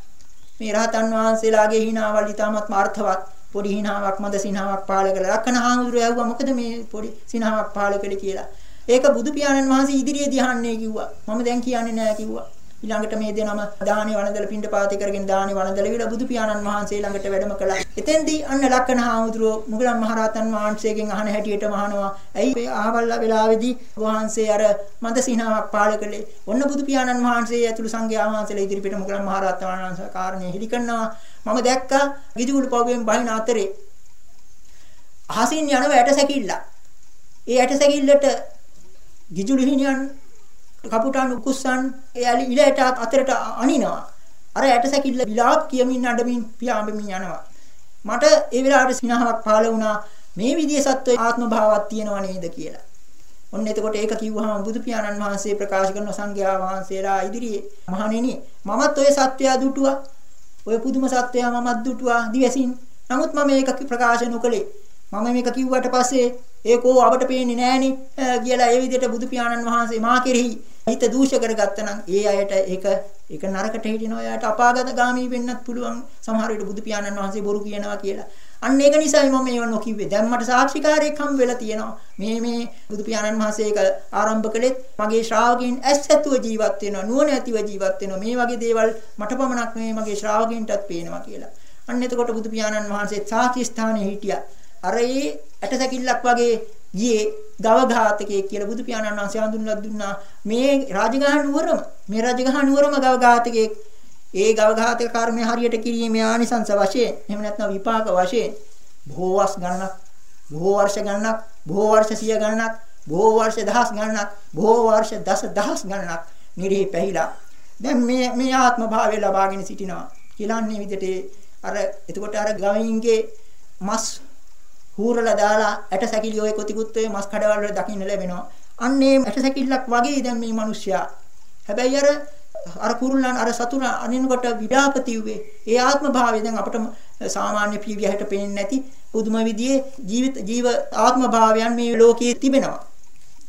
මේ රහතන් වහන්සේලාගේ හිණාවල් ඊටමත් අර්ථවත් පොඩි හිණාවක් මද සිනහාවක් පහල කළා. රක්කන හාමුදුරුවෝ ඇහුවා මොකද මේ පොඩි සිනහාවක් පහල කළේ කියලා. ඒක බුදු පියාණන් වහන්සේ ඉදිරියේදී අහන්නේ කිව්වා. මම දැන් කියන්නේ නෑ කිව්වා. ඊළඟට මේ දෙනම දානි වනදල පින්ඩ පාති කරගෙන දානි වනදල විල බුදු පියාණන් වහන්සේ ළඟට වැඩම කළා. එතෙන්දී අන්න ලක්කන හාමුදුරුවෝ මුගලන් මහරහතන් වහන්සේගෙන් අහන හැටියට මහනවා. ඇයි මේ ආවල්ලා වෙලාවේදී වහන්සේ අර මන්ද සිනාවක් පාල කළේ? ඔන්න බුදු පියාණන් වහන්සේ ඇතුළු සංඝයා වහන්සේලා ඉදිරිපිට මුගලන් මහරහතන් වහන්සේ කාරණේ හිලි කරනවා. මම දැක්කා ගිජුගුළු පවුවෙන් බහින අතරේ අහසින් යන වැට සැකිල්ල. ඒ ඇට සැකිල්ලට ගිජුළු හිණියන් කපුටන් උකුස්සන් එයාලි ඉලයට අතරට අනිනවා. අර ඇට සැකිල්ල විලාප් කියමින් අඬමින් පියාඹමින් යනවා. මට ඒ වෙලාවට සිනහවක් පහළ වුණා මේ විදිහේ සත්ව ආත්ම භාවයක් තියෙනව නේද කියලා. ඔන්න එතකොට ඒක කිව්වහම බුදු පියාණන් වහන්සේ ප්‍රකාශ කරන සංඝයා වහන්සේලා ඉදිරියේ මහණෙනි මමත් ඔය සත්වයා දුටුවා. ඔය පුදුම සත්වයා මමත් දුටුවා දිවසින්. නමුත් මම මේක ප්‍රකාශ නොකළේ. මම මේක කිව්වට පස්සේ ඒකෝ අපට පේන්නේ නෑනේ කියලා ඒ විදිහට බුදු පියාණන් වහන්සේ මා කෙරෙහි හිත දූෂ කරගත්තා නම් ඒ අයට ඒක ඒක නරකට හිටින අයට අපාගත ගාමී වෙන්නත් පුළුවන් සමහර විට බුදු පියාණන් වහන්සේ බොරු කියනවා කියලා. අන්න ඒක නිසායි මම මේව නොකිව්වේ. දැන් මට සාක්ෂිකාරයෙක් හම් වෙලා තියෙනවා. මේ මේ බුදු පියාණන් වහන්සේ ඒක ආරම්භ කළෙත් මගේ ශ්‍රාවකයන් ඇස්සැතුව ජීවත් වෙනවා, නුවණ ඇතිව ජීවත් වෙනවා. මේ වගේ දේවල් මට පමණක් නෙවෙයි මගේ ශ්‍රාවකයන්ටත් පේනවා කියලා. අන්න එතකොට බුදු පියාණන් වහන්සේ සාක්ෂි ස්ථානයේ හිටියා. අර ඒ ඇටසැකිල්ලක් වගේ ගියේ ගව ඝාතකයෙක් කියලා බුදු පියාණන් වහන්සේ හඳුන්වලා දුන්නා. මේ රාජගහ නුවරම මේ රාජගහ නුවරම ගව ඝාතකයෙක්. ඒ ගව ඝාතක කර්මය හරියට කිරීමේ ආනිසංස වශයෙන් එහෙම නැත්නම් විපාක වශයෙන් බොහෝ වස් ගණනක් බොහෝ වර්ෂ ගණනක් බොහෝ වර්ෂ සිය ගණනක් බොහෝ වර්ෂ දහස් ගණනක් බොහෝ වර්ෂ දස දහස් ගණනක් නිරේ පැහිලා. දැන් මේ මේ ආත්ම භාවය ලබාගෙන සිටිනවා. කියලා අන්නේ විදිහට අර එතකොට අර ගවයින්ගේ මස් හූරලා දාලා ඇට සැකිලි ඔය කොතිකුත් ඔය මස් කඩවල වල දකින්න ලැබෙනවා. අන්නේ ඇට සැකිල්ලක් වගේ දැන් මේ මිනිස්සයා. හැබැයි අර අර කුරුල්ලන් අර සතුන අනිනකොට විඩාපතිව්වේ ඒ ආත්ම භාවය දැන් අපිට සාමාන්‍ය පියවියට පේන්නේ නැති පුදුම විදිහේ ජීවිත ජීව ආත්ම භාවයන් මේ ලෝකයේ තිබෙනවා.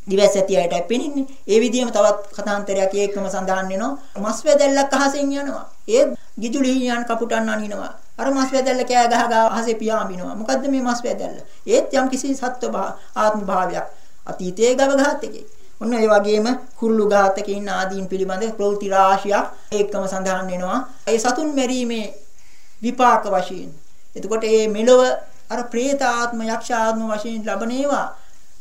දිවස් ඇතියට පෙනින්නේ. ඒ විදිහම තවත් කතාන්තරයක් ඒකම සඳහන් වෙනවා. මස් වැදල්ලක් අහසෙන් යනවා. ඒ ගිජුලිහියන් කපුටන් අනිනවා. අර මස් වැදල්ල කෑ ගහ ගහ අහසේ පියාඹිනවා. මොකද්ද මේ මස් වැදල්ල? ඒත් යම් කිසි සත්ව ආත්ම භාවයක් අතීතයේ ගව ඝාතකේ. ඔන්න ඒ වගේම කුරුළු ඝාතකයින් ආදීන් පිළිබඳ ප්‍රවෘත්ති රාශියක් ඒකම සඳහන් වෙනවා. ඒ සතුන් මැරීමේ විපාක වශයෙන්. එතකොට මේ මෙලොව අර പ്രേත ආත්ම යක්ෂ ආත්ම වශයෙන් ලබන ඒවා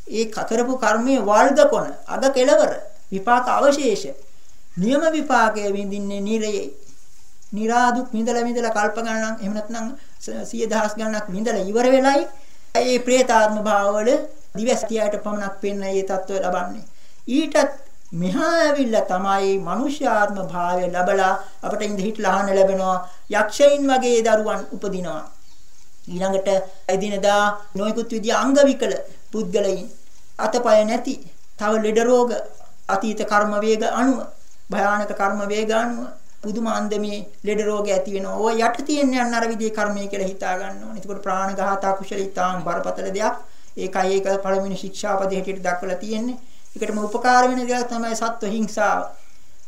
ඒ කරපු කර්මයේ වර්ධ කොන අග කෙලවර විපාක අවශේෂ නියම විපාකයේ විඳින්නේ නිරයේ නිරාදුක් විඳලා විඳලා කල්ප ගණන් එහෙම නැත්නම් 10000 ගණනක් විඳලා ඉවර වෙලයි ඒ ප්‍රේතාත්ම භාවවල දිවස්තියට පමණක් පෙන්න ඒ తত্ত্বය ලබන්නේ. ඊටත් මෙහා ඇවිල්ලා තමයි මනුෂ්‍යාත්ම භාවය ලැබලා අපට ඉඳ හිටලා අහන්න ලැබෙනවා යක්ෂයින් වගේ දරුවන් උපදිනවා. ඊළඟට එදිනදා නොයෙකුත් විදිය අංග විකල පුද්ගලයින් අතපය නැති තව ලෙඩ රෝග අතීත කර්ම වේග අනුව භයානක කර්ම වේග අනුව පුදුම අන්දමේ ලෙඩ රෝග ඇති වෙනවා. ඔය යට තියෙන යන අර විදිහේ කර්මය කියලා හිතා ගන්න ඕනේ. එතකොට ප්‍රාණඝාත කුශල ඊටාම් බරපතල දෙයක්. ඒකයි ඒක පළවෙනි ශික්ෂාපදේ හැටියට දක්වලා තියෙන්නේ. ඒකටම උපකාර වෙන දෙයක් තමයි සත්ව හිංසාව.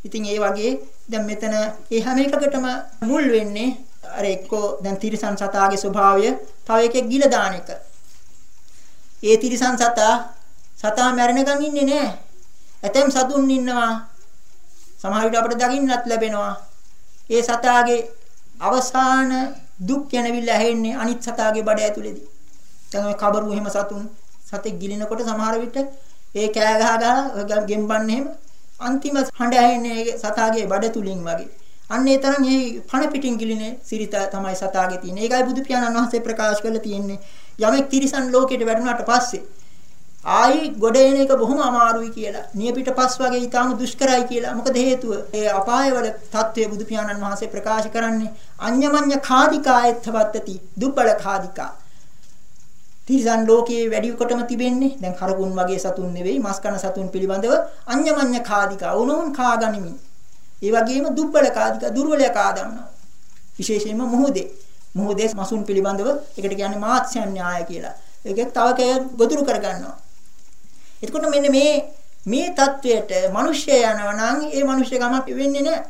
ඉතින් ඒ වගේ දැන් මෙතන ඒ හැම එකකටම මුල් වෙන්නේ අර එක්කෝ දැන් තිරිසන් සතාගේ ස්වභාවය තව එකෙක් ගිල දාන එක. ඒ තිරිසන් සතා සතා මැරෙනකන් ඉන්නේ නැහැ. ඇතැම් සතුන් ඉන්නවා සමහර විට අපිට දකින්නත් ලැබෙනවා. ඒ සතාගේ අවසාන දුක් යනවිල්ල ඇහෙන්නේ අනිත් සතාගේ බඩ ඇතුලේදී. දැන් ඔය කබරු එහෙම සතුන් සතෙක් ගිලිනකොට සමහර විට ඒ කෑ ගහ ගහ ගෙම්බන්නේ එහෙම අන්තිම හඬ ඇහෙන්නේ සතාගේ බඩ තුලින් වගේ. අන්න ඒ තරම් මේ පණ පිටින් ගිලිනේ සිරිත තමයි සතාගේ තියෙන්නේ. ඒකයි බුදු පියාණන් වහන්සේ ප්‍රකාශ කරලා තියෙන්නේ. යමෙක් තිරිසන් ලෝකෙට වැඩුණාට පස්සේ ආයි ගොඩ එන එක බොහොම අමාරුයි කියලා. නියපිට පස් වගේ ඊටාම දුෂ්කරයි කියලා. මොකද හේතුව? ඒ අපායවල தત્ත්වය බුදු පියාණන් වහන්සේ ප්‍රකාශ කරන්නේ අඤ්ඤමඤ්ඤ කාදිකායත්තවත්ති දුබ්බල කාදිකා. තිරිසන් ලෝකයේ වැඩි කොටම තිබෙන්නේ දැන් කරගුන් වගේ සතුන් නෙවෙයි මස් කන සතුන් පිළිබඳව අඤ්ඤමඤ්ඤ කාදිකා උනෝන් කාගනිමින්. ඒ වගේම දුබ්බල කාදිකා දුර්වලයා කාදන්නවා. විශේෂයෙන්ම මොහොදේ. මොහොදේ මසුන් පිළිබඳව ඒකට කියන්නේ මාත්‍යඥාය කියලා. ඒකෙන් තව කෙනෙක් ගොදුරු කරගන්නවා. එතකොට මෙන්න මේ මේ தത്വයට මිනිස්සය යනවා නම් ඒ මිනිස්සය ගමක් වෙන්නේ නැහැ.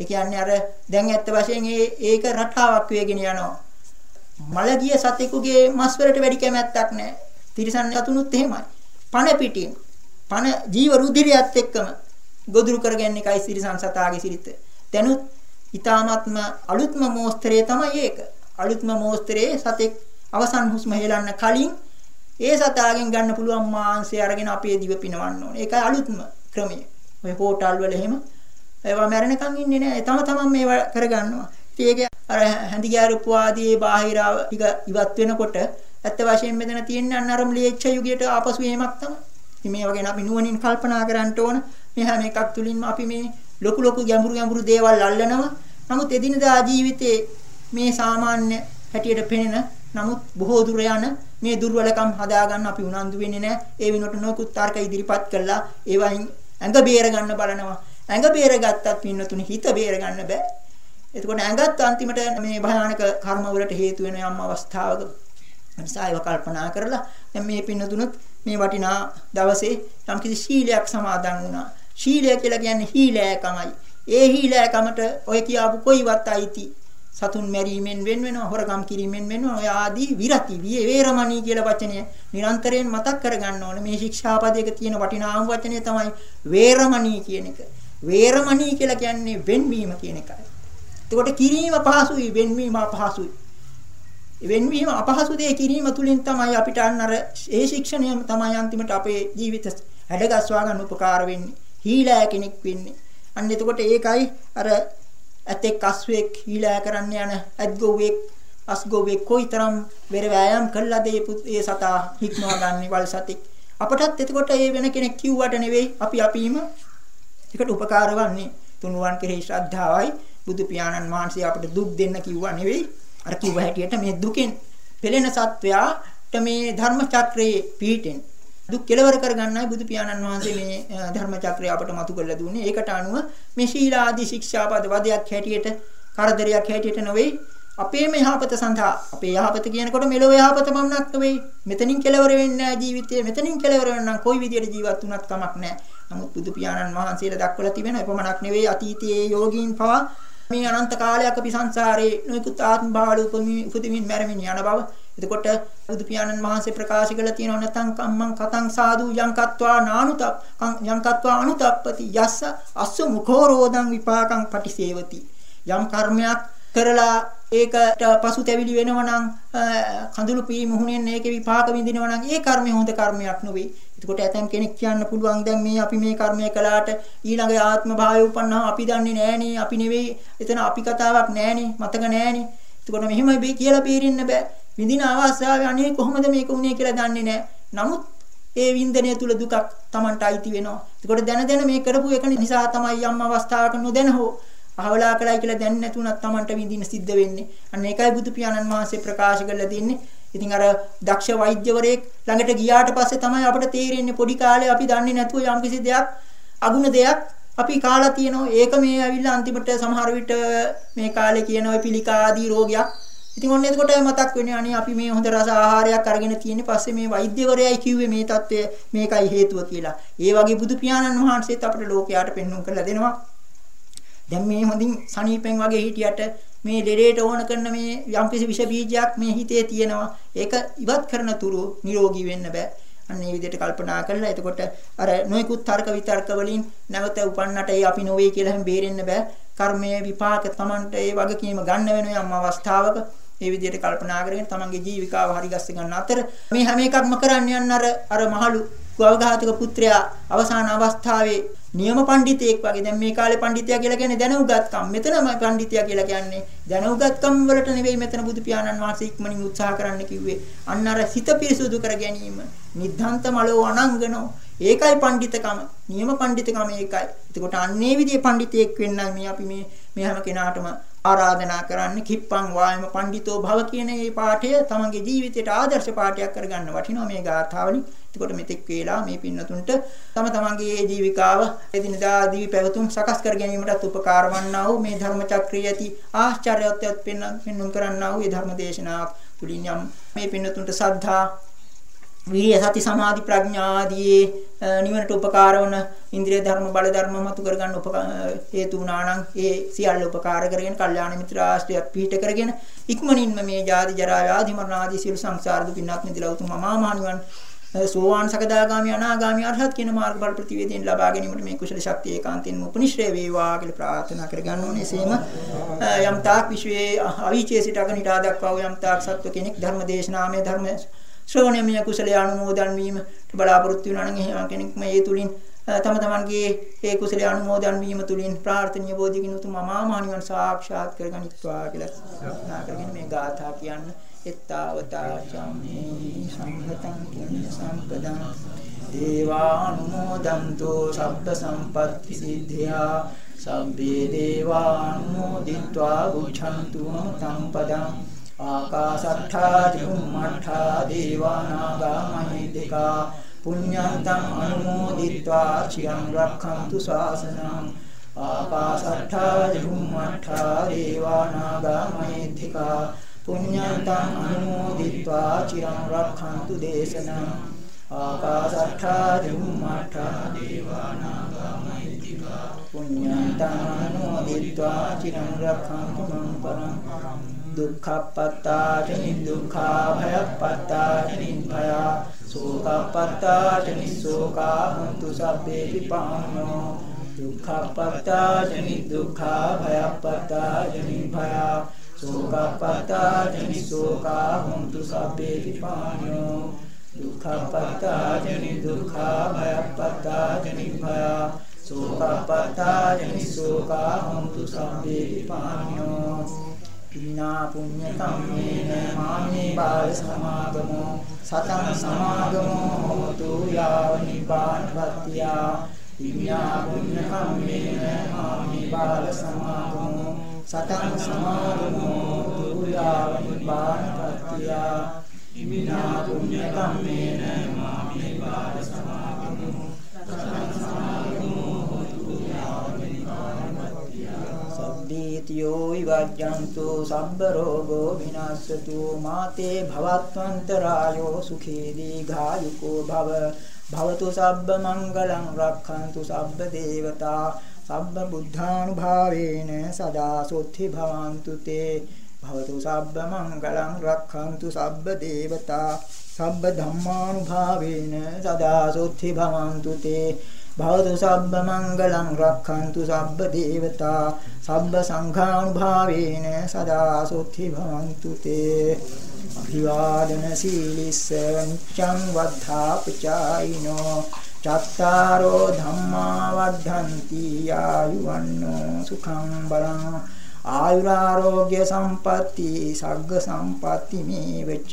ඒ කියන්නේ අර දැන් ඇත්ත වශයෙන් ඒ ඒක රටාවක් වෙගෙන යනවා. මලගිය සතෙකුගේ මස් වලට වැඩි කැමැත්තක් නැහැ. තිරිසන් සතුනුත් එහෙමයි. පණ පිටින් පණ ජීව රුධිරයත් එක්කම ගොදුරු කරගන්න එකයි තිරිසන් සතාගේ සිරිත. දැනුත් ඊ타මත්ම අලුත්ම මෝස්තරය තමයි ඒක. අලුත්ම මෝස්තරයේ සතෙක් අවසන් හුස්ම හෙලන්න කලින් ඒ සතාගෙන් ගන්න පුළුවන් මාංශය අරගෙන අපේ දිව පිනවන්න ඕනේ. ඒකයි අලුත්ම ක්‍රමය. ඔය හෝටල් වල එහෙම ඒවා මැරෙනකන් ඉන්නේ නැහැ. තම තමන් මේවා කරගන්නවා. ඉතින් ඒක අර හැඳිගෑරුපු ආදී බාහිරව ටික ඉවත් වෙනකොට ඇත්ත වශයෙන්ම මෙතන තියෙන අන්නරම් ලියච්ච යුගයට ආපසු එීමක් තමයි. ඉතින් මේවා ගැන අපි නුවණින් කල්පනා කරන්න ඕන. මේ හැම එකක් තුලින්ම අපි මේ ලොකු ලොකු ගැඹුරු ගැඹුරු දේවල් අල්ලනවා. නමුත් එදිනදා ජීවිතේ මේ සාමාන්‍ය හැටියට පෙනෙන නමුත් බොහෝ දුර යන මේ දුර්වලකම් හදාගන්න අපි උනන්දු වෙන්නේ නැහැ. ඒ වෙනකොට නොකුත් තර්ක ඉදිරිපත් කළා ඒවයින් ඇඟ බේර ගන්න බලනවා. ඇඟ බේරගත්තත් පින්නතුනි හිත බේර ගන්න බෑ. එතකොට ඇඟත් අන්තිමට මේ භයානක කර්ම වලට හේතු වෙන යම් අවස්ථාවක නිසා ඒව කල්පනා කරලා දැන් මේ පින්නතුනුත් මේ වටිනා දවසේ යම්කිසි ශීලයක් සමාදන් වුණා. ශීලය කියලා කියන්නේ හීලෑකමයි. ඒ හීලෑකමට ඔය කියාපු කොයිවත් අයිති සතුන් මැරීමෙන් වෙන වෙනවා හොරකම් කිරීමෙන් වෙන වෙනවා ඔය ආදී විරති වේරමණී කියලා වචනය නිරන්තරයෙන් මතක් කරගන්න ඕනේ. මේ ශික්ෂාපදයක තියෙන වටිනාම වචනය තමයි වේරමණී කියන එක. වේරමණී කියලා කියන්නේ වෙන්වීම කියන එකයි. එතකොට කිරීම පහසුයි වෙන්වීම අපහසුයි. වෙන්වීම අපහසු දේ කිරීම තුලින් තමයි අපිට අන්න අර ඒ ශික්ෂණය තමයි අන්තිමට අපේ ජීවිත හැඩගස්වා ගන්න උපකාර වෙන්නේ. හීලෑ කෙනෙක් වෙන්නේ. අන්න එතකොට ඒකයි අර ඇතෙක් අස්වෙක් හීලෑ කරන්න යන ඇත්ගොව්වෙක් අස්ගොව්වෙක් කොයිතරම් වෙර වෑයම් කළාද ඒ සතා හික්මවා ගන්න වල් සතෙක්. අපටත් එතකොට ඒ වෙන කෙනෙක් කිව්වට නෙවෙයි අපි අපිම ඒකට උපකාර වන්නේ. තුනුවන් කෙරෙහි ශ්‍රද්ධාවයි බුදු පියාණන් වහන්සේ අපට දුක් දෙන්න කිව්වා නෙවෙයි. අර කිව්ව හැටියට මේ දුකෙන් පෙළෙන සත්වයාට මේ ධර්ම චක්‍රයේ පීඨෙන් දුක් කෙලවර කරගන්නයි බුදු පියාණන් වහන්සේ මේ ධර්ම චක්‍රය අපට මතු කරලා දුන්නේ. ඒකට අනුව මේ ශීල ආදී ශික්ෂාපද වදයක් හැටියට කරදරයක් හැටියට නෙවෙයි අපේම යහපත සඳහා අපේ යහපත කියනකොට මෙලොව යහපත පමණක් නෙවෙයි මෙතනින් කෙලවර වෙන්නේ ජීවිතය මෙතනින් කෙලවර වෙන්න කොයි විදියට ජීවත් වුණත් කමක් නැහැ. නමුත් බුදු පියාණන් වහන්සේලා දක්වලා තිබෙන එපමණක් නෙවෙයි අතීතයේ යෝගීන් පවා මේ අනන්ත කාලයක් අපි සංසාරේ නොයෙකුත් ආත්ම භාවවල උපදිමින් මැරෙමින් යන බව එතකොට බුදු පියාණන් වහන්සේ ප්‍රකාශ කළා තියෙනවා නැතං කම්මං කතං සාදු යංකත්වා නානුත යංකත්වා අනුතප්පති යස්ස අස්ස මුඛෝ රෝදං විපාකං පටිසේවති යම් කර්මයක් කරලා ඒකට පසුතැවිලි වෙනවා නම් කඳුළු පී මුහුණෙන් ඒකේ විපාක විඳිනවා නම් ඒ කර්මය හොඳ කර්මයක් නෙවෙයි. එතකොට ඇතම් කෙනෙක් කියන්න පුළුවන් දැන් මේ අපි මේ කර්මය කළාට ඊළඟ ආත්ම භාවය උපන්නා අපි දන්නේ නෑනේ අපි නෙවෙයි එතන අපි කතාවක් නෑනේ මතක නෑනේ. එතකොට මෙහෙම බේ කියලා බේරෙන්න බෑ. විඳින අවස්ථාවේ අනේ කොහොමද මේක උනේ කියලා දන්නේ නැහැ. නමුත් ඒ වින්දනය තුල දුකක් Tamanට අයිති වෙනවා. ඒකට දැන දැන මේ කරපු එක නිසා තමයි යම් අවස්ථාවක නොදැන හෝ අහවලා කළයි කියලා දැන නැතුණත් Tamanට විඳින්න සිද්ධ වෙන්නේ. අන්න ඒකයි බුදු පියාණන් වහන්සේ ප්‍රකාශ කරලා දෙන්නේ. ඉතින් අර දක්ෂ වෛද්‍යවරයෙක් ළඟට ගියාට පස්සේ තමයි අපිට තේරෙන්නේ පොඩි කාලේ අපි දන්නේ නැතුව යම්කිසි දෙයක් අගුණ දෙයක් අපි කාලා තියෙනවා. ඒක මේ ඇවිල්ලා අන්තිමට සමහර විට මේ කාලේ කියන ওই පිළිකා ආදී රෝගයක් ඉතින් ඔන්න එතකොට මතක් වෙන්නේ අනේ අපි මේ හොඳ රස ආහාරයක් අරගෙන තියෙන්නේ පස්සේ මේ වෛද්‍යවරයයි කිව්වේ මේ தත්ත්වය මේකයි හේතුව කියලා. ඒ වගේ බුදු පියාණන් වහන්සේත් අපිට ලෝකයට පෙන්වුම් කරලා දෙනවා. දැන් මේ හොඳින් සනීපෙන් වගේ හිටියට මේ ලෙඩේට ඕන කරන මේ යම්කිසි විෂ බීජයක් මේ හිතේ තියෙනවා. ඒක ඉවත් කරන තුරු නිරෝගී වෙන්න බෑ. අන්න මේ විදිහට කල්පනා කරලා එතකොට අර නොයෙකුත් තර්ක විතර්ක වලින් නැවත උපන්නට ඒ අපි නොවේ කියලා හැම බේරෙන්න බෑ. කර්මයේ විපාක Tamanට ඒ වගකීම ගන්න වෙන යම් අවස්ථාවක ඒ විදිහට කල්පනා කරගෙන තමන්ගේ ජීවිකාව හරිගස්ස ගන්න අතර මේ හැම එකක්ම කරන්න යන අර අර මහලු ගවඝාතක පුත්‍රයා අවසාන අවස්ථාවේ නියම පඬිතෙක් වගේ. දැන් මේ කාලේ පඬිතියා කියලා කියන්නේ දැනුගත්කම්. මෙතනම පඬිතියා කියලා කියන්නේ. දැනුගත්කම් වලට නෙවෙයි මෙතන බුදු පියාණන් වහන්සේ ඉක්මනින් උත්සාහ කරන්න කිව්වේ අන්න අර සිත පිරිසුදු කර ගැනීම. නිද්ධාන්ත මලෝ අනංගනෝ. ඒකයි පඬිතකම. නියම පඬිතකම ඒකයි. එතකොට අන්නේ විදිහේ පඬිතෙක් වෙන්නයි මේ අපි මේ මේ හැම කෙනාටම ආරාධනා කරන්නේ කිප්පං වායම පඬිතෝ භව කියන මේ පාඨය තමන්ගේ ජීවිතයට ආදර්ශ පාඨයක් කරගන්න වටිනවා මේ ගාථාවලින්. එතකොට මෙතෙක් වේලා මේ පින්නතුන්ට තම තමන්ගේ ජීවිකාව එදිනදා දී පැවතුම් සකස් කර ගැනීමටත් උපකාර වන්නා වූ මේ ධර්ම චක්‍රිය ඇති ආශ්චර්යවත් පෙන්වන්න කරන්නා වූ මේ ධර්ම දේශනාවක් තුලින් යම් මේ පින්නතුන්ට සද්ධා විරිය සති සමාධි ප්‍රඥා ආදී නිවනට උපකාර වන ඉන්ද්‍රිය ධර්ම බල ධර්ම මතු කරගන්න හේතු වුණා නම් ඒ සියල්ල උපකාර කරගෙන කල්යාණ මිත්‍ර ආශ්‍රයයක් පිහිට කරගෙන ඉක්මනින්ම මේ ජාති ජරා ව්‍යාධි මරණ ආදී සියලු සංසාර දුකින් නිදලා උතුම් අමා මහ නිවන් සෝවාන් සකදාගාමි අනාගාමි අරහත් කියන මාර්ගඵල ප්‍රතිවේදයෙන් ලබා ගැනීමට මේ කුසල ශක්තිය ඒකාන්තයෙන්ම උපනිශ්‍රේ වේවා කියලා ප්‍රාර්ථනා කරගන්න ඕනේ. එසේම යම් තාක් විශ්වයේ අවීචයේ සිට අගනිට ආදක්වා යම් තාක් සත්ව කෙනෙක් ධර්ම දේශනාමය ධර්ම ශ්‍රවණමය කුසලයේ අනුමෝදන් වීමට බලාපොරොත්තු වෙනා නම් එහෙම කෙනෙක් මේ තුලින් තම තමන්ගේ ඒ කුසලයේ අනුමෝදන් වීම තුලින් ප්‍රාර්ථනීය බෝධිකින් උතුම් අමා මහ නිවන් සාක්ෂාත් කරගනිත්වා කියලා ප්‍රාර්ථනා කරගෙන මේ ගාථා කියන්න. එත්තාවතා චම්මේ සම්පතං පුඤ්ඤ සම්පදං. දේවානුමෝදන්තෝ සබ්බ සම්පත්ති සිද්ධා සබ්බේ දේවානුමෝදිत्वा බුද්ධන්තු මතං පදං ආකාසත්තා චුම්මත්තා දේවානාගා මහිද්దికා පුඤ්ඤන්තං අනුමෝදිत्वा චිරං රක්ඛන්තු ශාසනං ආකාසත්තා චුම්මත්තා දේවානාගා මහිද්దికා පුඤ්ඤන්තං අනුමෝදිत्वा චිරං රක්ඛන්තු දේශනං ආකාසත්තා චුම්මත්තා දේවානාගා මහිද්దికා පුඤ්ඤන්තං අනුමෝදිत्वा චිරං රක්ඛන්තු මං පරං දුක්ඛප්පත්තා චනි දුක්ඛා භයප්පත්තා චනි භයා සෝකප්පත්තා චනි සෝකා හුන්තු සබ්බේ විපානෝ දුක්ඛප්පත්තා චනි දුක්ඛා භයප්පත්තා චනි භයා සෝකප්පත්තා චනි සෝකා හුන්තු සබ්බේ විපානෝ දුක්ඛප්පත්තා චනි දුක්ඛා භයප්පත්තා චනි භයා සෝකප්පත්තා චනි සෝකා හුන්තු සබ්බේ විපානෝ පින්නා පුඤ්ඤ කම්මේන මාමේ බාල සමාගමෝ සතං සමාගමෝ හෝතු යාව නිපාතපත්ත්‍ය පින්නා පුඤ්ඤ කම්මේන මාමේ බාල සමාගමෝ සතං සමාගමෝ හෝතු යාව නිපාතපත්ත්‍ය පින්නා පුඤ්ඤ කම්මේන මාමේ බාල සමාගමෝ සබ්බීතියෝ විවජ්ජන්තු සබ්බ රෝගෝ විනාශතු මාතේ භවත්වන්තරායෝ සුඛී දීඝායුකෝ භව. භවතු සබ්බ මංගලං රක්ඛන්තු සබ්බ දේවතා. සබ්බ බුද්ධානුභාවේන සදා සොත්ති භවන්තු තේ. භවතු සබ්බ මංගලං රක්ඛන්තු සබ්බ දේවතා. සබ්බ ධම්මානුභාවේන සදා සොත්ති භවන්තු තේ. භවතු සබ්බ මංගලං රක්ඛන්තු සබ්බ දේවතා සබ්බ සංඝානුභාවේන සදා සොත්ති භවන්තු තේ. අභිවාදන සීලිස්ස නිච්ඡං වද්ධා පචායිනෝ. චත්තාරෝ ධම්මා වද්ධන්ති ආයුවන්නෝ සුඛං බලං. ආයුරාෝග්‍ය සම්පatti සග්ග සම්පatti මේ වෙච්ච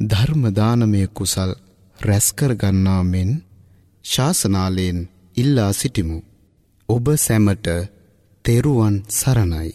ධර්ම දානමය කුසල් රැස්කර ගන්නා මෙන් ශාසනාලයෙන් ඉල්ලා සිටිමු. ඔබ සැමට තෙරුවන් සරණයි.